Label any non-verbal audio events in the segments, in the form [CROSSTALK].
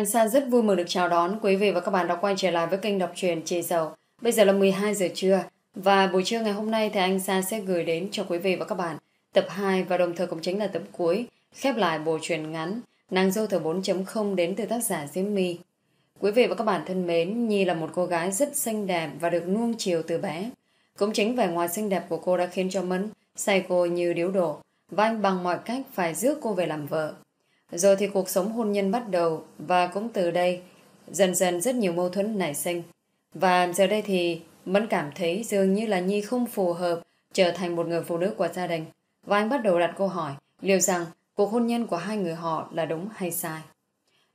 Anh Sa rất vui mừng được chào đón quý vị và các bạn đã quay trở lại với kênh đọc truyện Chị Dầu. Bây giờ là 12 giờ trưa và buổi trưa ngày hôm nay thì anh Sa sẽ gửi đến cho quý vị và các bạn tập 2 và đồng thời cũng chính là tập cuối khép lại bộ truyện ngắn Nàng dâu thờ 4.0 đến từ tác giả Diễm My. Quý vị và các bạn thân mến, Nhi là một cô gái rất xinh đẹp và được nuông chiều từ bé. Cũng chính vẻ ngoài xinh đẹp của cô đã khiến cho Mẫn say cô như điếu đổ và anh bằng mọi cách phải rước cô về làm vợ. Rồi thì cuộc sống hôn nhân bắt đầu và cũng từ đây dần dần rất nhiều mâu thuẫn nảy sinh. Và giờ đây thì Mẫn cảm thấy dường như là Nhi không phù hợp trở thành một người phụ nữ của gia đình. Và anh bắt đầu đặt câu hỏi liệu rằng cuộc hôn nhân của hai người họ là đúng hay sai.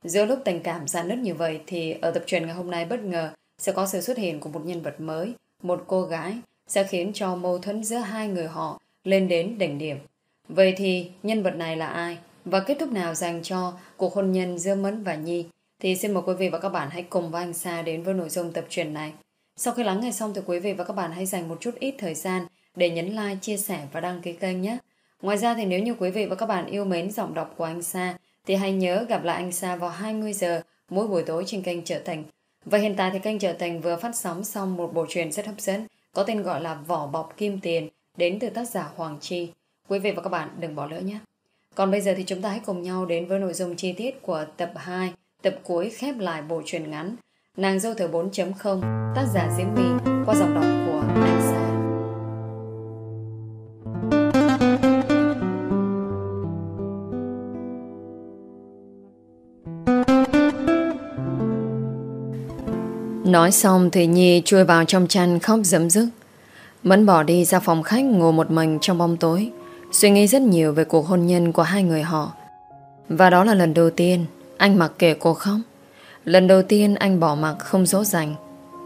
Giữa lúc tình cảm giãn nứt như vậy thì ở tập truyền ngày hôm nay bất ngờ sẽ có sự xuất hiện của một nhân vật mới, một cô gái sẽ khiến cho mâu thuẫn giữa hai người họ lên đến đỉnh điểm. Vậy thì nhân vật này là ai? Và kết thúc nào dành cho cuộc hôn nhân giữa Mẫn và Nhi? Thì xin mời quý vị và các bạn hãy cùng với anh Sa đến với nội dung tập truyền này. Sau khi lắng nghe xong thì quý vị và các bạn hãy dành một chút ít thời gian để nhấn like, chia sẻ và đăng ký kênh nhé. Ngoài ra thì nếu như quý vị và các bạn yêu mến giọng đọc của anh Sa thì hãy nhớ gặp lại anh Sa vào 20 giờ mỗi buổi tối trên kênh Trở Thành. Và hiện tại thì kênh Trở Thành vừa phát sóng xong một bộ truyền rất hấp dẫn có tên gọi là Vỏ Bọc Kim Tiền đến từ tác giả Hoàng Chi. Quý vị và các bạn đừng bỏ lỡ nhé. Còn bây giờ thì chúng ta hãy cùng nhau đến với nội dung chi tiết của tập 2, tập cuối khép lại bộ truyền ngắn Nàng dâu thờ 4.0, tác giả Diễm My qua giọng đọc của Anh Sa. Nói xong thì Nhi chui vào trong chăn khóc dẫm dứt. Mẫn bỏ đi ra phòng khách ngồi một mình trong bóng tối. Suy nghĩ rất nhiều về cuộc hôn nhân của hai người họ. Và đó là lần đầu tiên Anh mặc kệ cô khóc. Lần đầu tiên anh bỏ mặc không dỗ dành.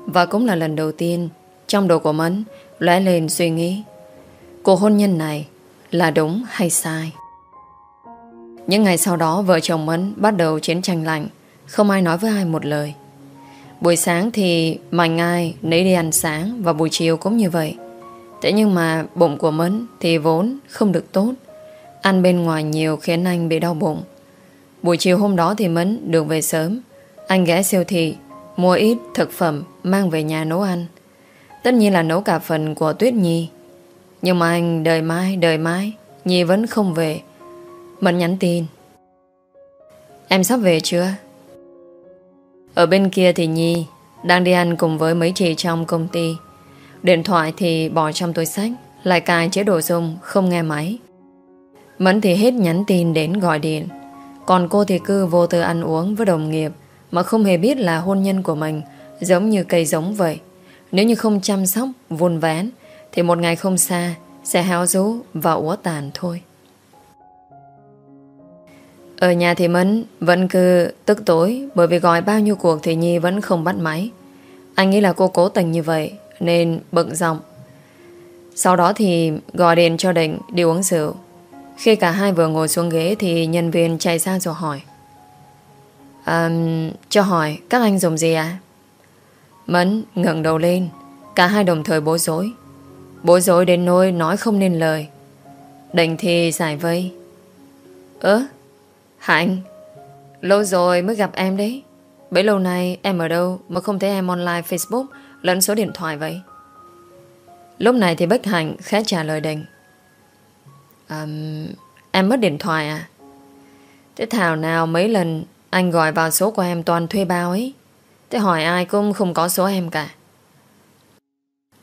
Và cũng là lần đầu tiên Trong đầu của Mẫn lóe lên suy nghĩ, Cuộc hôn nhân này Là đúng hay sai? Những ngày sau đó, Vợ chồng Mẫn bắt đầu chiến tranh lạnh, Không ai nói với ai một lời. Buổi sáng thì Mạnh ai nấy đi ăn sáng Và buổi chiều cũng như vậy. Thế nhưng mà bụng của Mẫn thì vốn không được tốt. Ăn bên ngoài nhiều khiến anh bị đau bụng. Buổi chiều hôm đó thì Mẫn được về sớm. Anh ghé siêu thị, mua ít thực phẩm mang về nhà nấu ăn. Tất nhiên là nấu cả phần của Tuyết Nhi. Nhưng mà anh đợi mãi, đợi mãi, Nhi vẫn không về. Mẫn nhắn tin. Em sắp về chưa? Ở bên kia thì Nhi đang đi ăn cùng với mấy chị trong công ty. Điện thoại thì bỏ trong túi sách Lại cài chế độ dùng Không nghe máy. Mẫn thì hết nhắn tin đến gọi điện. Còn cô thì cứ vô tư ăn uống với đồng nghiệp Mà không hề biết là hôn nhân của mình Giống như cây giống vậy. Nếu như không chăm sóc, vun vén Thì một ngày không xa Sẽ háo rú và úa tàn thôi. Ở nhà thì Mẫn Vẫn cứ tức tối Bởi vì gọi bao nhiêu cuộc thì Nhi vẫn không bắt máy. Anh nghĩ là cô cố tình như vậy nên bận giọng. Sau đó thì gọi điện cho Định đi uống rượu. Khi cả hai vừa ngồi xuống ghế thì nhân viên chạy ra rồi hỏi. Um, cho hỏi các anh dùng gì à? Mẫn ngẩng đầu lên Cả hai đồng thời bối rối Bối rối đến nỗi nói không nên lời Định thì giải vây Ơ Hạnh Lâu rồi mới gặp em đấy Bấy lâu nay em ở đâu Mà không thấy em online Facebook lẫn số điện thoại vậy? Lúc này thì Bích Hạnh khẽ trả lời Đình. um, Em mất điện thoại à? Thế thảo nào mấy lần Anh gọi vào số của em toàn thuê bao ấy? Thế hỏi ai cũng không có số em cả.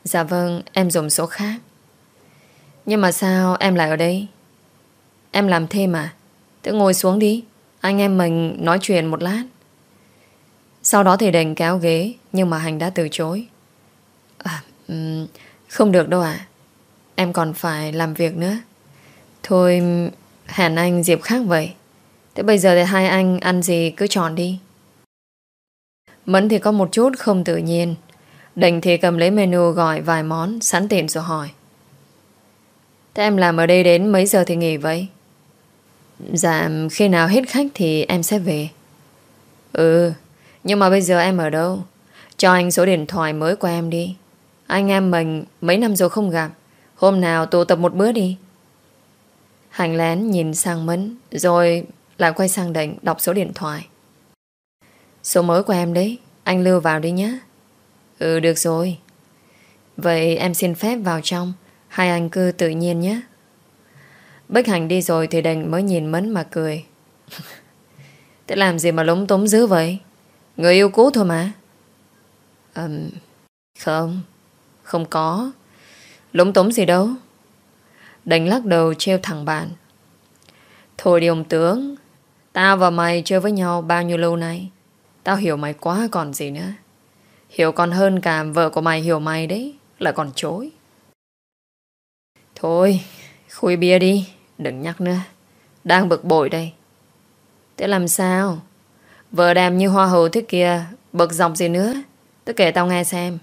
Dạ vâng Em dùng số khác. Nhưng mà sao em lại ở đây? Em làm thêm à? Thế ngồi xuống đi Anh em mình nói chuyện một lát sau đó thì đành kéo ghế Nhưng mà Hành đã từ chối. À, um, Không được đâu ạ. Em còn phải làm việc nữa. Thôi hẹn anh dịp khác vậy. Thế bây giờ thì hai anh ăn gì cứ chọn đi. Mẫn thì có một chút không tự nhiên. Đành thì cầm lấy menu gọi vài món Sẵn tiện rồi hỏi. Thế em làm ở đây đến mấy giờ thì nghỉ vậy? Dạ khi nào hết khách thì em sẽ về. Ừ nhưng mà bây giờ em ở đâu? Cho anh số điện thoại mới của em đi. Anh em mình mấy năm rồi không gặp. Hôm nào tụ tập một bữa đi. Hành lén nhìn sang Mẫn, Rồi lại quay sang định đọc số điện thoại. Số mới của em đấy, Anh lưu vào đi nhé Ừ được rồi. Vậy em xin phép vào trong, Hai anh cứ tự nhiên nhé. Bích Hành đi rồi thì đành mới nhìn Mẫn mà cười. [LAUGHS] Thế làm gì mà lúng túng dữ vậy? Người yêu cũ thôi mà. À, không, không có. Lúng túng gì đâu. Đành lắc đầu treo thẳng bạn. Thôi đi ông tướng, tao và mày chơi với nhau bao nhiêu lâu nay. Tao hiểu mày quá còn gì nữa. Hiểu còn hơn cả vợ của mày hiểu mày đấy, lại còn chối. Thôi, khui bia đi, đừng nhắc nữa. Đang bực bội đây. Thế làm sao? Vợ đàm như hoa hậu thế kia, bực dọc gì nữa? Tôi kể tao nghe xem.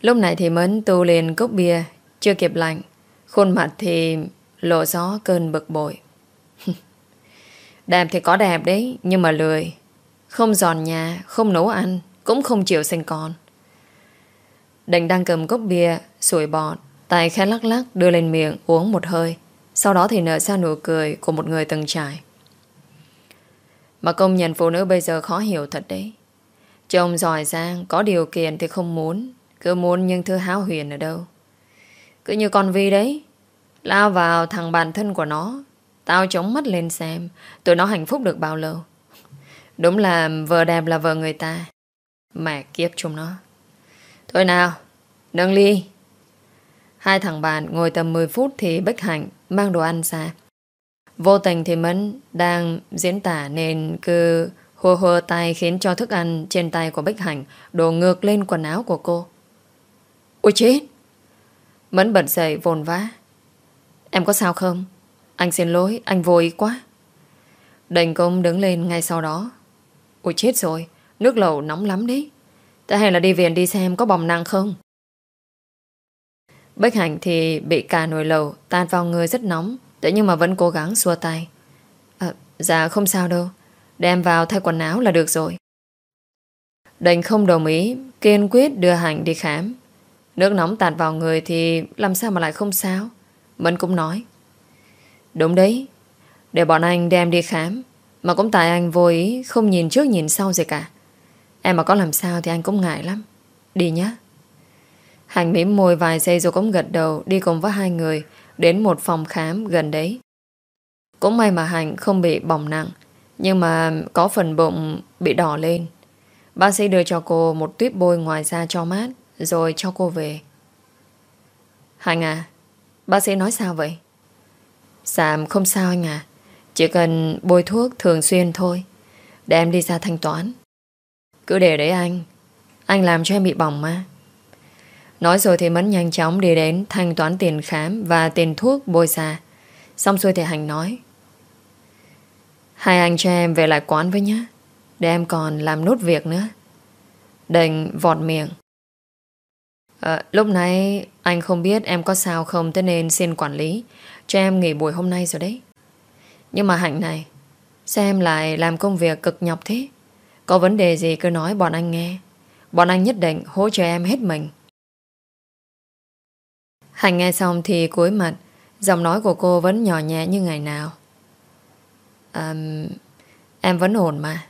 Lúc này thì Mến tu liền cốc bia, chưa kịp lạnh. Khuôn mặt thì lộ gió cơn bực bội. [LAUGHS] đẹp thì có đẹp đấy, nhưng mà lười. Không giòn nhà, không nấu ăn, cũng không chịu sinh con. Đành đang cầm cốc bia, sủi bọt, tay khẽ lắc lắc đưa lên miệng uống một hơi. Sau đó thì nở ra nụ cười của một người từng trải. Mà công nhận phụ nữ bây giờ khó hiểu thật đấy. Chồng giỏi giang, có điều kiện thì không muốn. Cứ muốn nhưng thứ háo huyền ở đâu. Cứ như con Vi đấy. Lao vào thằng bản thân của nó. Tao chống mắt lên xem tụi nó hạnh phúc được bao lâu. Đúng là vợ đẹp là vợ người ta. Mẹ kiếp chúng nó. Thôi nào, nâng ly. Hai thằng bạn ngồi tầm 10 phút thì Bích Hạnh mang đồ ăn ra. Vô tình thì Mẫn đang diễn tả nên cứ hùa hùa tay khiến cho thức ăn trên tay của Bích Hạnh đổ ngược lên quần áo của cô. Ôi chết! Mẫn bật dậy vồn vã. Em có sao không? Anh xin lỗi, anh vô ý quá. Đành công đứng lên ngay sau đó. Ôi chết rồi, nước lẩu nóng lắm đấy. Thế hay là đi viện đi xem có bỏng năng không? Bích Hạnh thì bị cả nồi lầu tan vào người rất nóng Thế nhưng mà vẫn cố gắng xua tay. À, Dạ không sao đâu. Đem vào thay quần áo là được rồi. Đành không đồng ý Kiên quyết đưa Hạnh đi khám. Nước nóng tạt vào người thì Làm sao mà lại không sao? Mẫn cũng nói. Đúng đấy Để bọn anh đem đi khám Mà cũng tại anh vô ý Không nhìn trước nhìn sau gì cả. Em mà có làm sao thì anh cũng ngại lắm. Đi nhá, hạnh mỉm môi vài giây rồi cũng gật đầu đi cùng với hai người đến một phòng khám gần đấy. Cũng may mà hạnh không bị bỏng nặng nhưng mà có phần bụng bị đỏ lên. Bác sĩ đưa cho cô một tuyết bôi ngoài da cho mát rồi cho cô về. Hạnh à, bác sĩ nói sao vậy? Dạ không sao anh à. Chỉ cần bôi thuốc thường xuyên thôi. Để em đi ra thanh toán. Cứ để đấy anh. Anh làm cho em bị bỏng mà. Nói rồi thì Mẫn nhanh chóng đi đến thanh toán tiền khám và tiền thuốc bôi xa. Xong xuôi thì Hành nói Hai anh cho em về lại quán với nhé Để em còn làm nốt việc nữa. Đành vọt miệng. À, Lúc nãy anh không biết em có sao không Thế nên xin quản lý Cho em nghỉ buổi hôm nay rồi đấy. Nhưng mà Hạnh này Sao em lại làm công việc cực nhọc thế? Có vấn đề gì cứ nói bọn anh nghe. Bọn anh nhất định hỗ trợ em hết mình. Hành nghe xong thì cúi mặt. Giọng nói của cô vẫn nhỏ nhẹ như ngày nào. Um, Em vẫn ổn mà.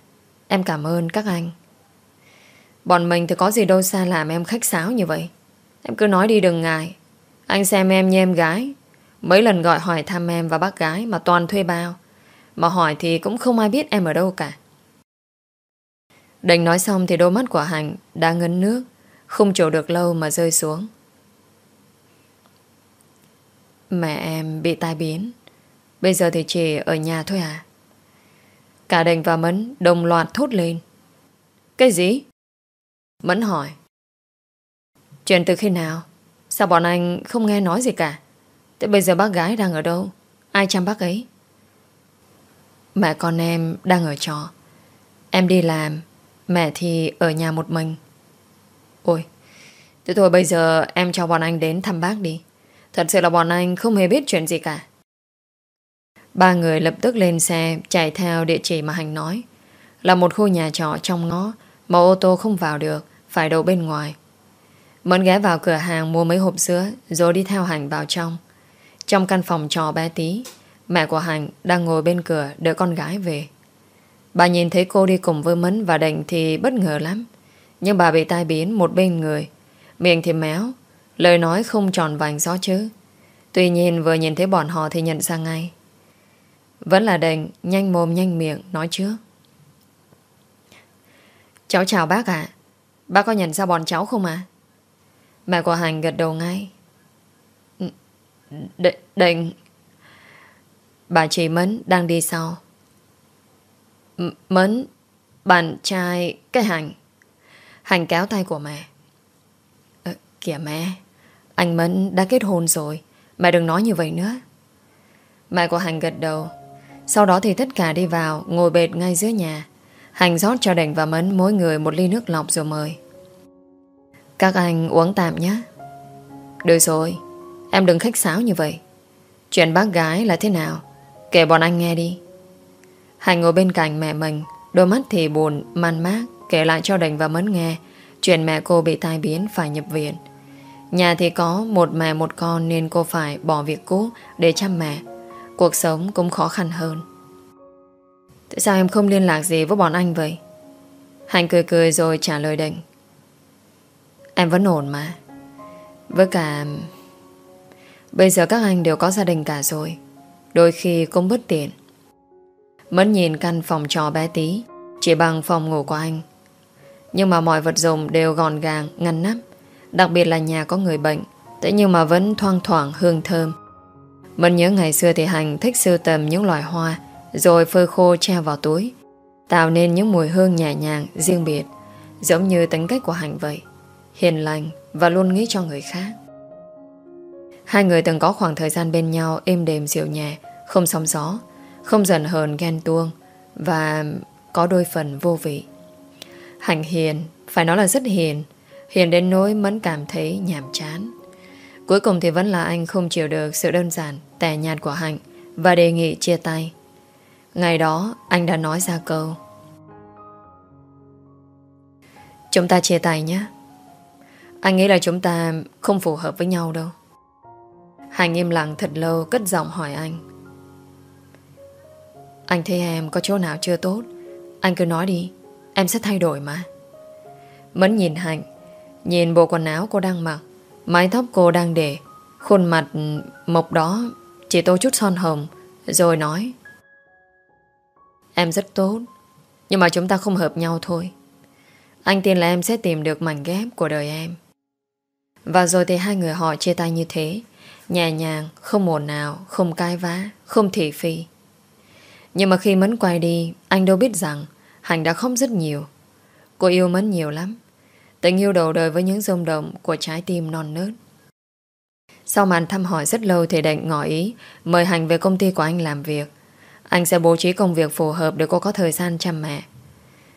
Em cảm ơn các anh. Bọn mình thì có gì đâu xa làm em khách sáo như vậy. Em cứ nói đi đừng ngại. Anh xem em như em gái. Mấy lần gọi hỏi thăm em và bác gái Mà toàn thuê bao. Mà hỏi thì cũng không ai biết em ở đâu cả. Định nói xong thì đôi mắt của Hành Đã ngấn nước Không chỗ được lâu mà rơi xuống. Mẹ em bị tai biến Bây giờ thì chỉ ở nhà thôi à Cả đình và Mẫn đồng loạt thốt lên Cái gì? Mẫn hỏi Chuyện từ khi nào? Sao bọn anh không nghe nói gì cả? Thế bây giờ bác gái đang ở đâu? Ai chăm bác ấy? Mẹ con em đang ở trọ Em đi làm, Mẹ thì ở nhà một mình Ôi, Thế thôi bây giờ em cho bọn anh đến thăm bác đi Thật sự là bọn anh không hề biết chuyện gì cả Ba người lập tức lên xe, Chạy theo địa chỉ mà Hành nói Là một khu nhà trọ trong ngõ, Mà ô tô không vào được, Phải đậu bên ngoài Mẫn ghé vào cửa hàng mua mấy hộp sữa, Rồi đi theo Hành vào trong Trong căn phòng trọ bé tí, Mẹ của Hành đang ngồi bên cửa Đợi con gái về Bà nhìn thấy cô đi cùng với Mẫn và Đành thì bất ngờ lắm. Nhưng bà bị tai biến một bên người. Miệng thì méo. Lời nói không tròn vành rõ chứ. Tuy nhiên vừa nhìn thấy bọn họ thì nhận ra ngay. Vẫn là Đành nhanh mồm nhanh miệng nói trước. Cháu chào bác ạ. Bác có nhận ra bọn cháu không ạ? Mẹ của Hành gật đầu ngay. Ừ, D Bà chị Mấn đang đi sau M, Mấn, Bạn trai cái Hành Hành kéo tay của mẹ Kìa mẹ. Anh Mẫn đã kết hôn rồi Mẹ đừng nói như vậy nữa. Mẹ của Hành gật đầu. Sau đó thì tất cả đi vào Ngồi bệt ngay giữa nhà. Hành rót cho Đành và Mẫn mỗi người một ly nước lọc rồi mời. Các anh uống tạm nhé. Được rồi Em đừng khách sáo như vậy. Chuyện bác gái là thế nào? Kể bọn anh nghe đi. Hành ngồi bên cạnh mẹ mình Đôi mắt thì buồn, man mác. Kể lại cho Đành và Mẫn nghe Chuyện mẹ cô bị tai biến phải nhập viện. Nhà thì có một mẹ một con Nên cô phải bỏ việc cũ Để chăm mẹ. Cuộc sống cũng khó khăn hơn. Tại sao em không liên lạc gì với bọn anh vậy? Hạnh cười cười rồi trả lời Đành Em vẫn ổn mà. Với cả, Bây giờ các anh đều có gia đình cả rồi. Đôi khi cũng bất tiện. Mẫn nhìn căn phòng trò bé tí, Chỉ bằng phòng ngủ của anh. Nhưng mà mọi vật dụng đều gọn gàng, Ngăn nắp. Đặc biệt là nhà có người bệnh Thế nhưng mà vẫn thoang thoảng hương thơm Mình nhớ ngày xưa thì Hành thích sưu tầm những loài hoa Rồi phơi khô treo vào túi Tạo nên những mùi hương nhẹ nhàng Riêng biệt Giống như tính cách của Hành vậy Hiền lành và luôn nghĩ cho người khác Hai người từng có khoảng thời gian bên nhau êm đềm dịu nhẹ, không sóng gió, không giận hờn ghen tuông và có đôi phần vô vị. Hạnh hiền, phải nói là rất hiền, hiền đến nỗi mẫn cảm thấy nhàm chán. Cuối cùng thì vẫn là anh không chịu được sự đơn giản, tẻ nhạt của Hạnh và đề nghị chia tay. Ngày đó anh đã nói ra câu Chúng ta chia tay nhé Anh nghĩ là chúng ta không phù hợp với nhau đâu Hạnh im lặng thật lâu cất giọng hỏi anh Anh thấy em có chỗ nào chưa tốt Anh cứ nói đi Em sẽ thay đổi mà Mẫn nhìn Hạnh Nhìn bộ quần áo cô đang mặc Mái tóc cô đang để Khuôn mặt mộc đó Chỉ tô chút son hồng Rồi nói Em rất tốt Nhưng mà chúng ta không hợp nhau thôi Anh tin là em sẽ tìm được mảnh ghép của đời em Và rồi thì hai người họ chia tay như thế Nhẹ nhàng, không ồn nào, không cai vã, không thị phi. Nhưng mà khi Mẫn quay đi, anh đâu biết rằng Hành đã khóc rất nhiều. Cô yêu Mẫn nhiều lắm. Tình yêu đầu đời với những rung động của trái tim non nớt. Sau màn thăm hỏi rất lâu thì định ngỏ ý mời Hành về công ty của anh làm việc. Anh sẽ bố trí công việc phù hợp để cô có thời gian chăm mẹ.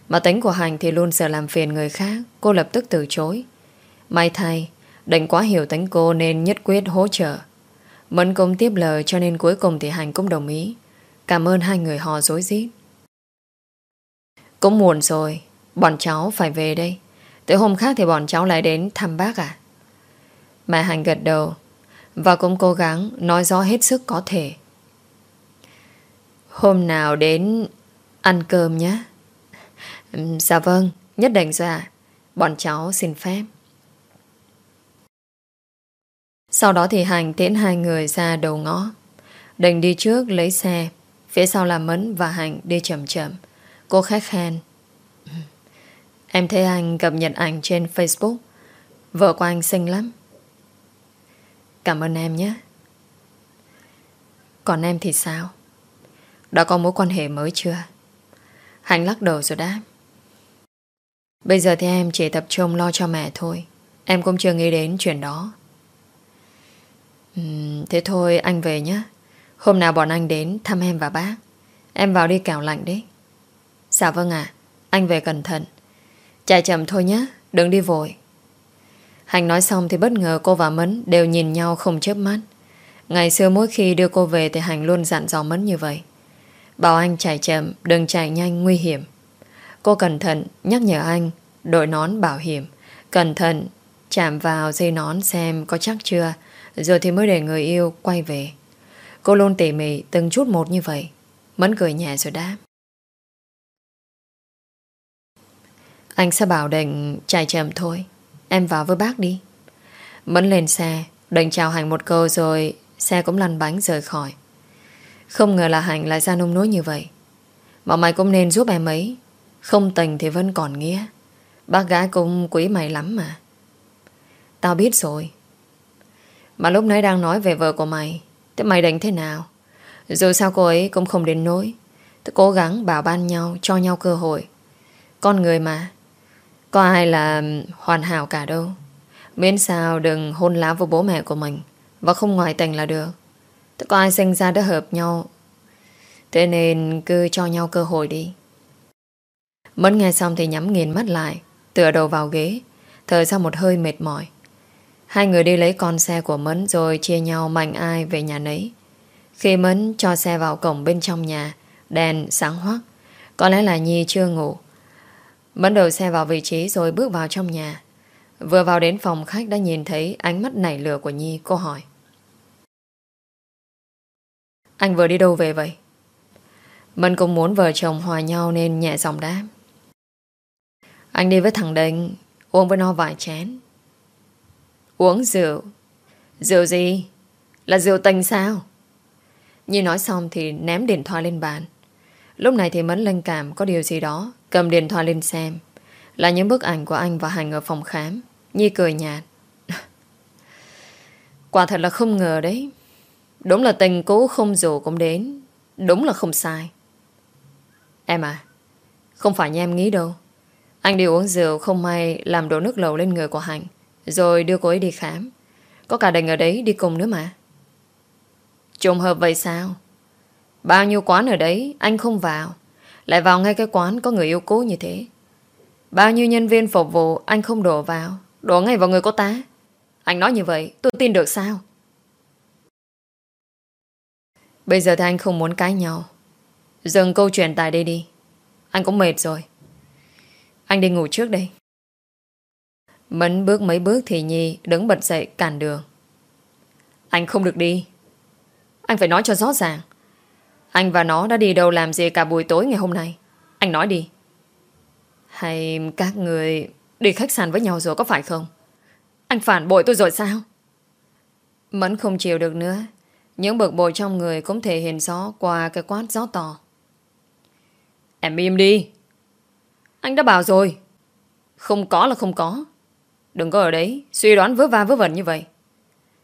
Mà tính của Hành thì luôn sợ làm phiền người khác, cô lập tức từ chối. May thay, định quá hiểu tính cô nên nhất quyết hỗ trợ Mẫn công tiếp lời cho nên cuối cùng thì Hành cũng đồng ý Cảm ơn hai người họ dối rít Cũng muộn rồi Bọn cháu phải về đây Tới hôm khác thì bọn cháu lại đến thăm bác à Mẹ Hành gật đầu Và cũng cố gắng nói rõ hết sức có thể Hôm nào đến ăn cơm nhé Dạ vâng Nhất định rồi ạ Bọn cháu xin phép sau đó thì Hành tiễn hai người ra đầu ngõ. Đành đi trước lấy xe. Phía sau là Mấn và Hành đi chậm chậm. Cô khách khen. Em thấy anh cập nhật ảnh trên Facebook. Vợ của anh xinh lắm. Cảm ơn em nhé. Còn em thì sao? Đã có mối quan hệ mới chưa? hạnh lắc đầu rồi đáp. Bây giờ thì em chỉ tập trung lo cho mẹ thôi. Em cũng chưa nghĩ đến chuyện đó. Uhm, thế thôi anh về nhé Hôm nào bọn anh đến thăm em và bác Em vào đi kẻo lạnh đấy Dạ vâng ạ Anh về cẩn thận Chạy chậm thôi nhé Đừng đi vội. Hành nói xong thì bất ngờ cô và Mấn Đều nhìn nhau không chớp mắt. Ngày xưa mỗi khi đưa cô về Thì Hành luôn dặn dò Mấn như vậy. Bảo anh chạy chậm, Đừng chạy nhanh, nguy hiểm. Cô cẩn thận nhắc nhở anh, Đội nón bảo hiểm. Cẩn thận chạm vào dây nón xem có chắc chưa, rồi thì mới để người yêu quay về. Cô luôn tỉ mỉ từng chút một như vậy. Mẫn cười nhẹ rồi đáp. Anh sẽ bảo định chạy chậm thôi. Em vào với bác đi. Mẫn lên xe. Định chào hạnh một câu rồi Xe cũng lăn bánh rời khỏi. Không ngờ là hạnh lại ra nông nối như vậy. Mà mày cũng nên giúp em ấy. Không tình thì vẫn còn nghĩa. Bác gái cũng quý mày lắm mà. Tao biết rồi. Mà lúc nãy đang nói về vợ của mày, Thế mày định thế nào? Dù sao cô ấy cũng không đến nỗi. Tôi cố gắng bảo ban nhau, Cho nhau cơ hội. Con người mà. Có ai là hoàn hảo cả đâu. Miễn sao đừng hôn lá với bố mẹ của mình Và không ngoại tình là được. Tất có ai sinh ra đã hợp nhau? Thế nên cứ cho nhau cơ hội đi. Mẫn nghe xong thì nhắm nghiền mắt lại, Tựa đầu vào ghế, Thở ra một hơi mệt mỏi. Hai người đi lấy con xe của Mẫn Rồi chia nhau mạnh ai về nhà nấy. Khi Mẫn cho xe vào cổng bên trong nhà, Đèn sáng hoắc, Có lẽ là Nhi chưa ngủ Mẫn đầu xe vào vị trí rồi bước vào trong nhà. Vừa vào đến phòng khách đã nhìn thấy ánh mắt nảy lửa của Nhi Cô hỏi. Anh vừa đi đâu về vậy? Mẫn cũng muốn vợ chồng hòa nhau nên nhẹ giọng đáp. Anh đi với thằng Đình, Uống với nó vài chén. Uống rượu. Rượu gì? Là rượu tình sao? Nhi nói xong thì ném điện thoại lên bàn. Lúc này thì Mẫn linh cảm có điều gì đó. Cầm điện thoại lên xem. Là những bức ảnh của anh và Hành ở phòng khám. Nhi cười nhạt. [LAUGHS] Quả thật là không ngờ đấy. Đúng là tình cố không dù cũng đến. Đúng là không sai. Em à Không phải như em nghĩ đâu. Anh đi uống rượu không may Làm đổ nước lầu lên người của Hành Rồi đưa cô ấy đi khám. Có cả đình ở đấy đi cùng nữa mà. Trùng hợp vậy sao? Bao nhiêu quán ở đấy, Anh không vào. Lại vào ngay cái quán có người yêu cũ như thế. Bao nhiêu nhân viên phục vụ, Anh không đổ vào. Đổ ngay vào người cô ta. Anh nói như vậy, tôi tin được sao? Bây giờ thì anh không muốn cãi nhau. Dừng câu chuyện tại đây đi. Anh cũng mệt rồi. Anh đi ngủ trước đây. Mẫn bước mấy bước thì Nhi đứng bật dậy cản đường. Anh không được đi. Anh phải nói cho rõ ràng. Anh và nó đã đi đâu làm gì cả buổi tối ngày hôm nay? Anh nói đi. Hay các người Đi khách sạn với nhau rồi có phải không? Anh phản bội tôi rồi sao? Mẫn không chịu được nữa. Những bực bội trong người Cũng thể hiện rõ qua cái quát gió to. Em im đi. Anh đã bảo rồi. Không có là không có. Đừng có ở đấy, Suy đoán vớ va vớ vẩn như vậy.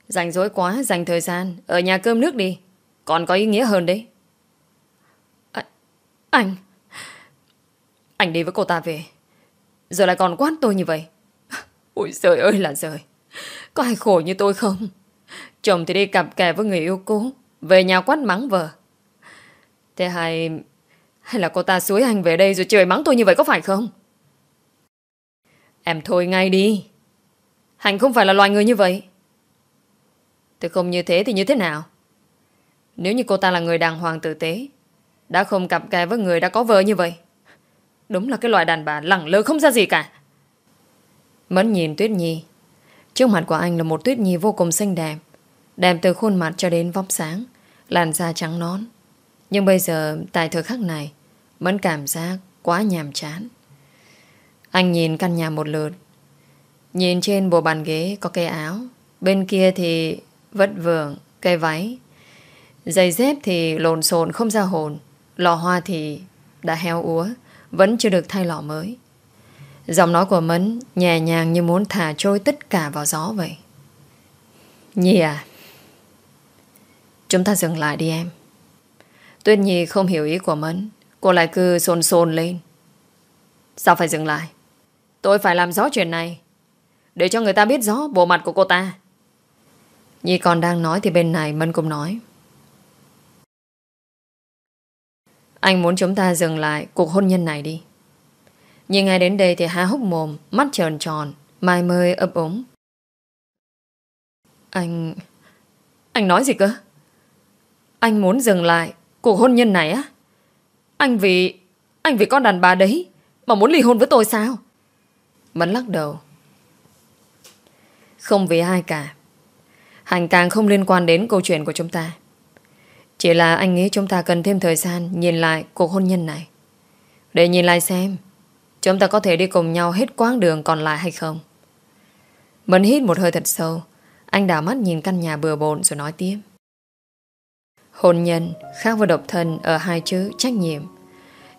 Dành dối quá, Dành thời gian, Ở nhà cơm nước đi. Còn có ý nghĩa hơn đấy. Anh. Anh đi với cô ta về. Giờ lại còn quát tôi như vậy. [LAUGHS] Ôi trời ơi là trời Có ai khổ như tôi không? Chồng thì đi cặp kè với người yêu cũ, Về nhà quát mắng vợ. Thế hay Hay là cô ta suối anh về đây rồi trời mắng tôi như vậy có phải không? Em thôi ngay đi. Hành không phải là loài người như vậy. Tôi không như thế thì như thế nào? Nếu như cô ta là người đàng hoàng tử tế đã không cặp kè với người đã có vợ như vậy. Đúng là cái loại đàn bà lẳng lơ không ra gì cả. Mẫn nhìn Tuyết Nhi. Trước mặt của anh là một Tuyết Nhi vô cùng xinh đẹp Đẹp từ khuôn mặt cho đến vóc sáng, Làn da trắng nón Nhưng bây giờ, tại thời khắc này, Mẫn cảm giác quá nhàm chán. Anh nhìn căn nhà một lượt. Nhìn trên bộ bàn ghế có cây áo, Bên kia thì vất vưởng Cây váy. Giày dép thì lộn xộn không ra hồn. Lò hoa thì đã heo úa, vẫn chưa được thay lọ mới. Giọng nói của Mẫn Nhẹ nhàng như muốn thả trôi tất cả vào gió vậy. Nhi à Chúng ta dừng lại đi em. Tuyết Nhi không hiểu ý của Mẫn Cô lại cứ xôn xôn lên. Sao phải dừng lại? Tôi phải làm rõ chuyện này, Để cho người ta biết rõ bộ mặt của cô ta. Nhi còn đang nói Thì bên này Mân cũng nói. Anh muốn chúng ta dừng lại cuộc hôn nhân này đi. Nhưng ngay đến đây thì há hốc mồm, mắt tròn tròn, mai mơi ấp ống. Anh... Anh nói gì cơ? Anh muốn dừng lại cuộc hôn nhân này á? Anh vì... Anh vì con đàn bà đấy mà muốn ly hôn với tôi sao? Mẫn lắc đầu. Không vì ai cả. Hành càng không liên quan đến câu chuyện của chúng ta. Chỉ là anh nghĩ chúng ta cần thêm thời gian nhìn lại cuộc hôn nhân này. Để nhìn lại xem Chúng ta có thể đi cùng nhau hết quãng đường còn lại hay không? Mẫn hít một hơi thật sâu. Anh đảo mắt nhìn căn nhà bừa bộn rồi nói tiếp. Hôn nhân khác với độc thân ở hai chữ trách nhiệm.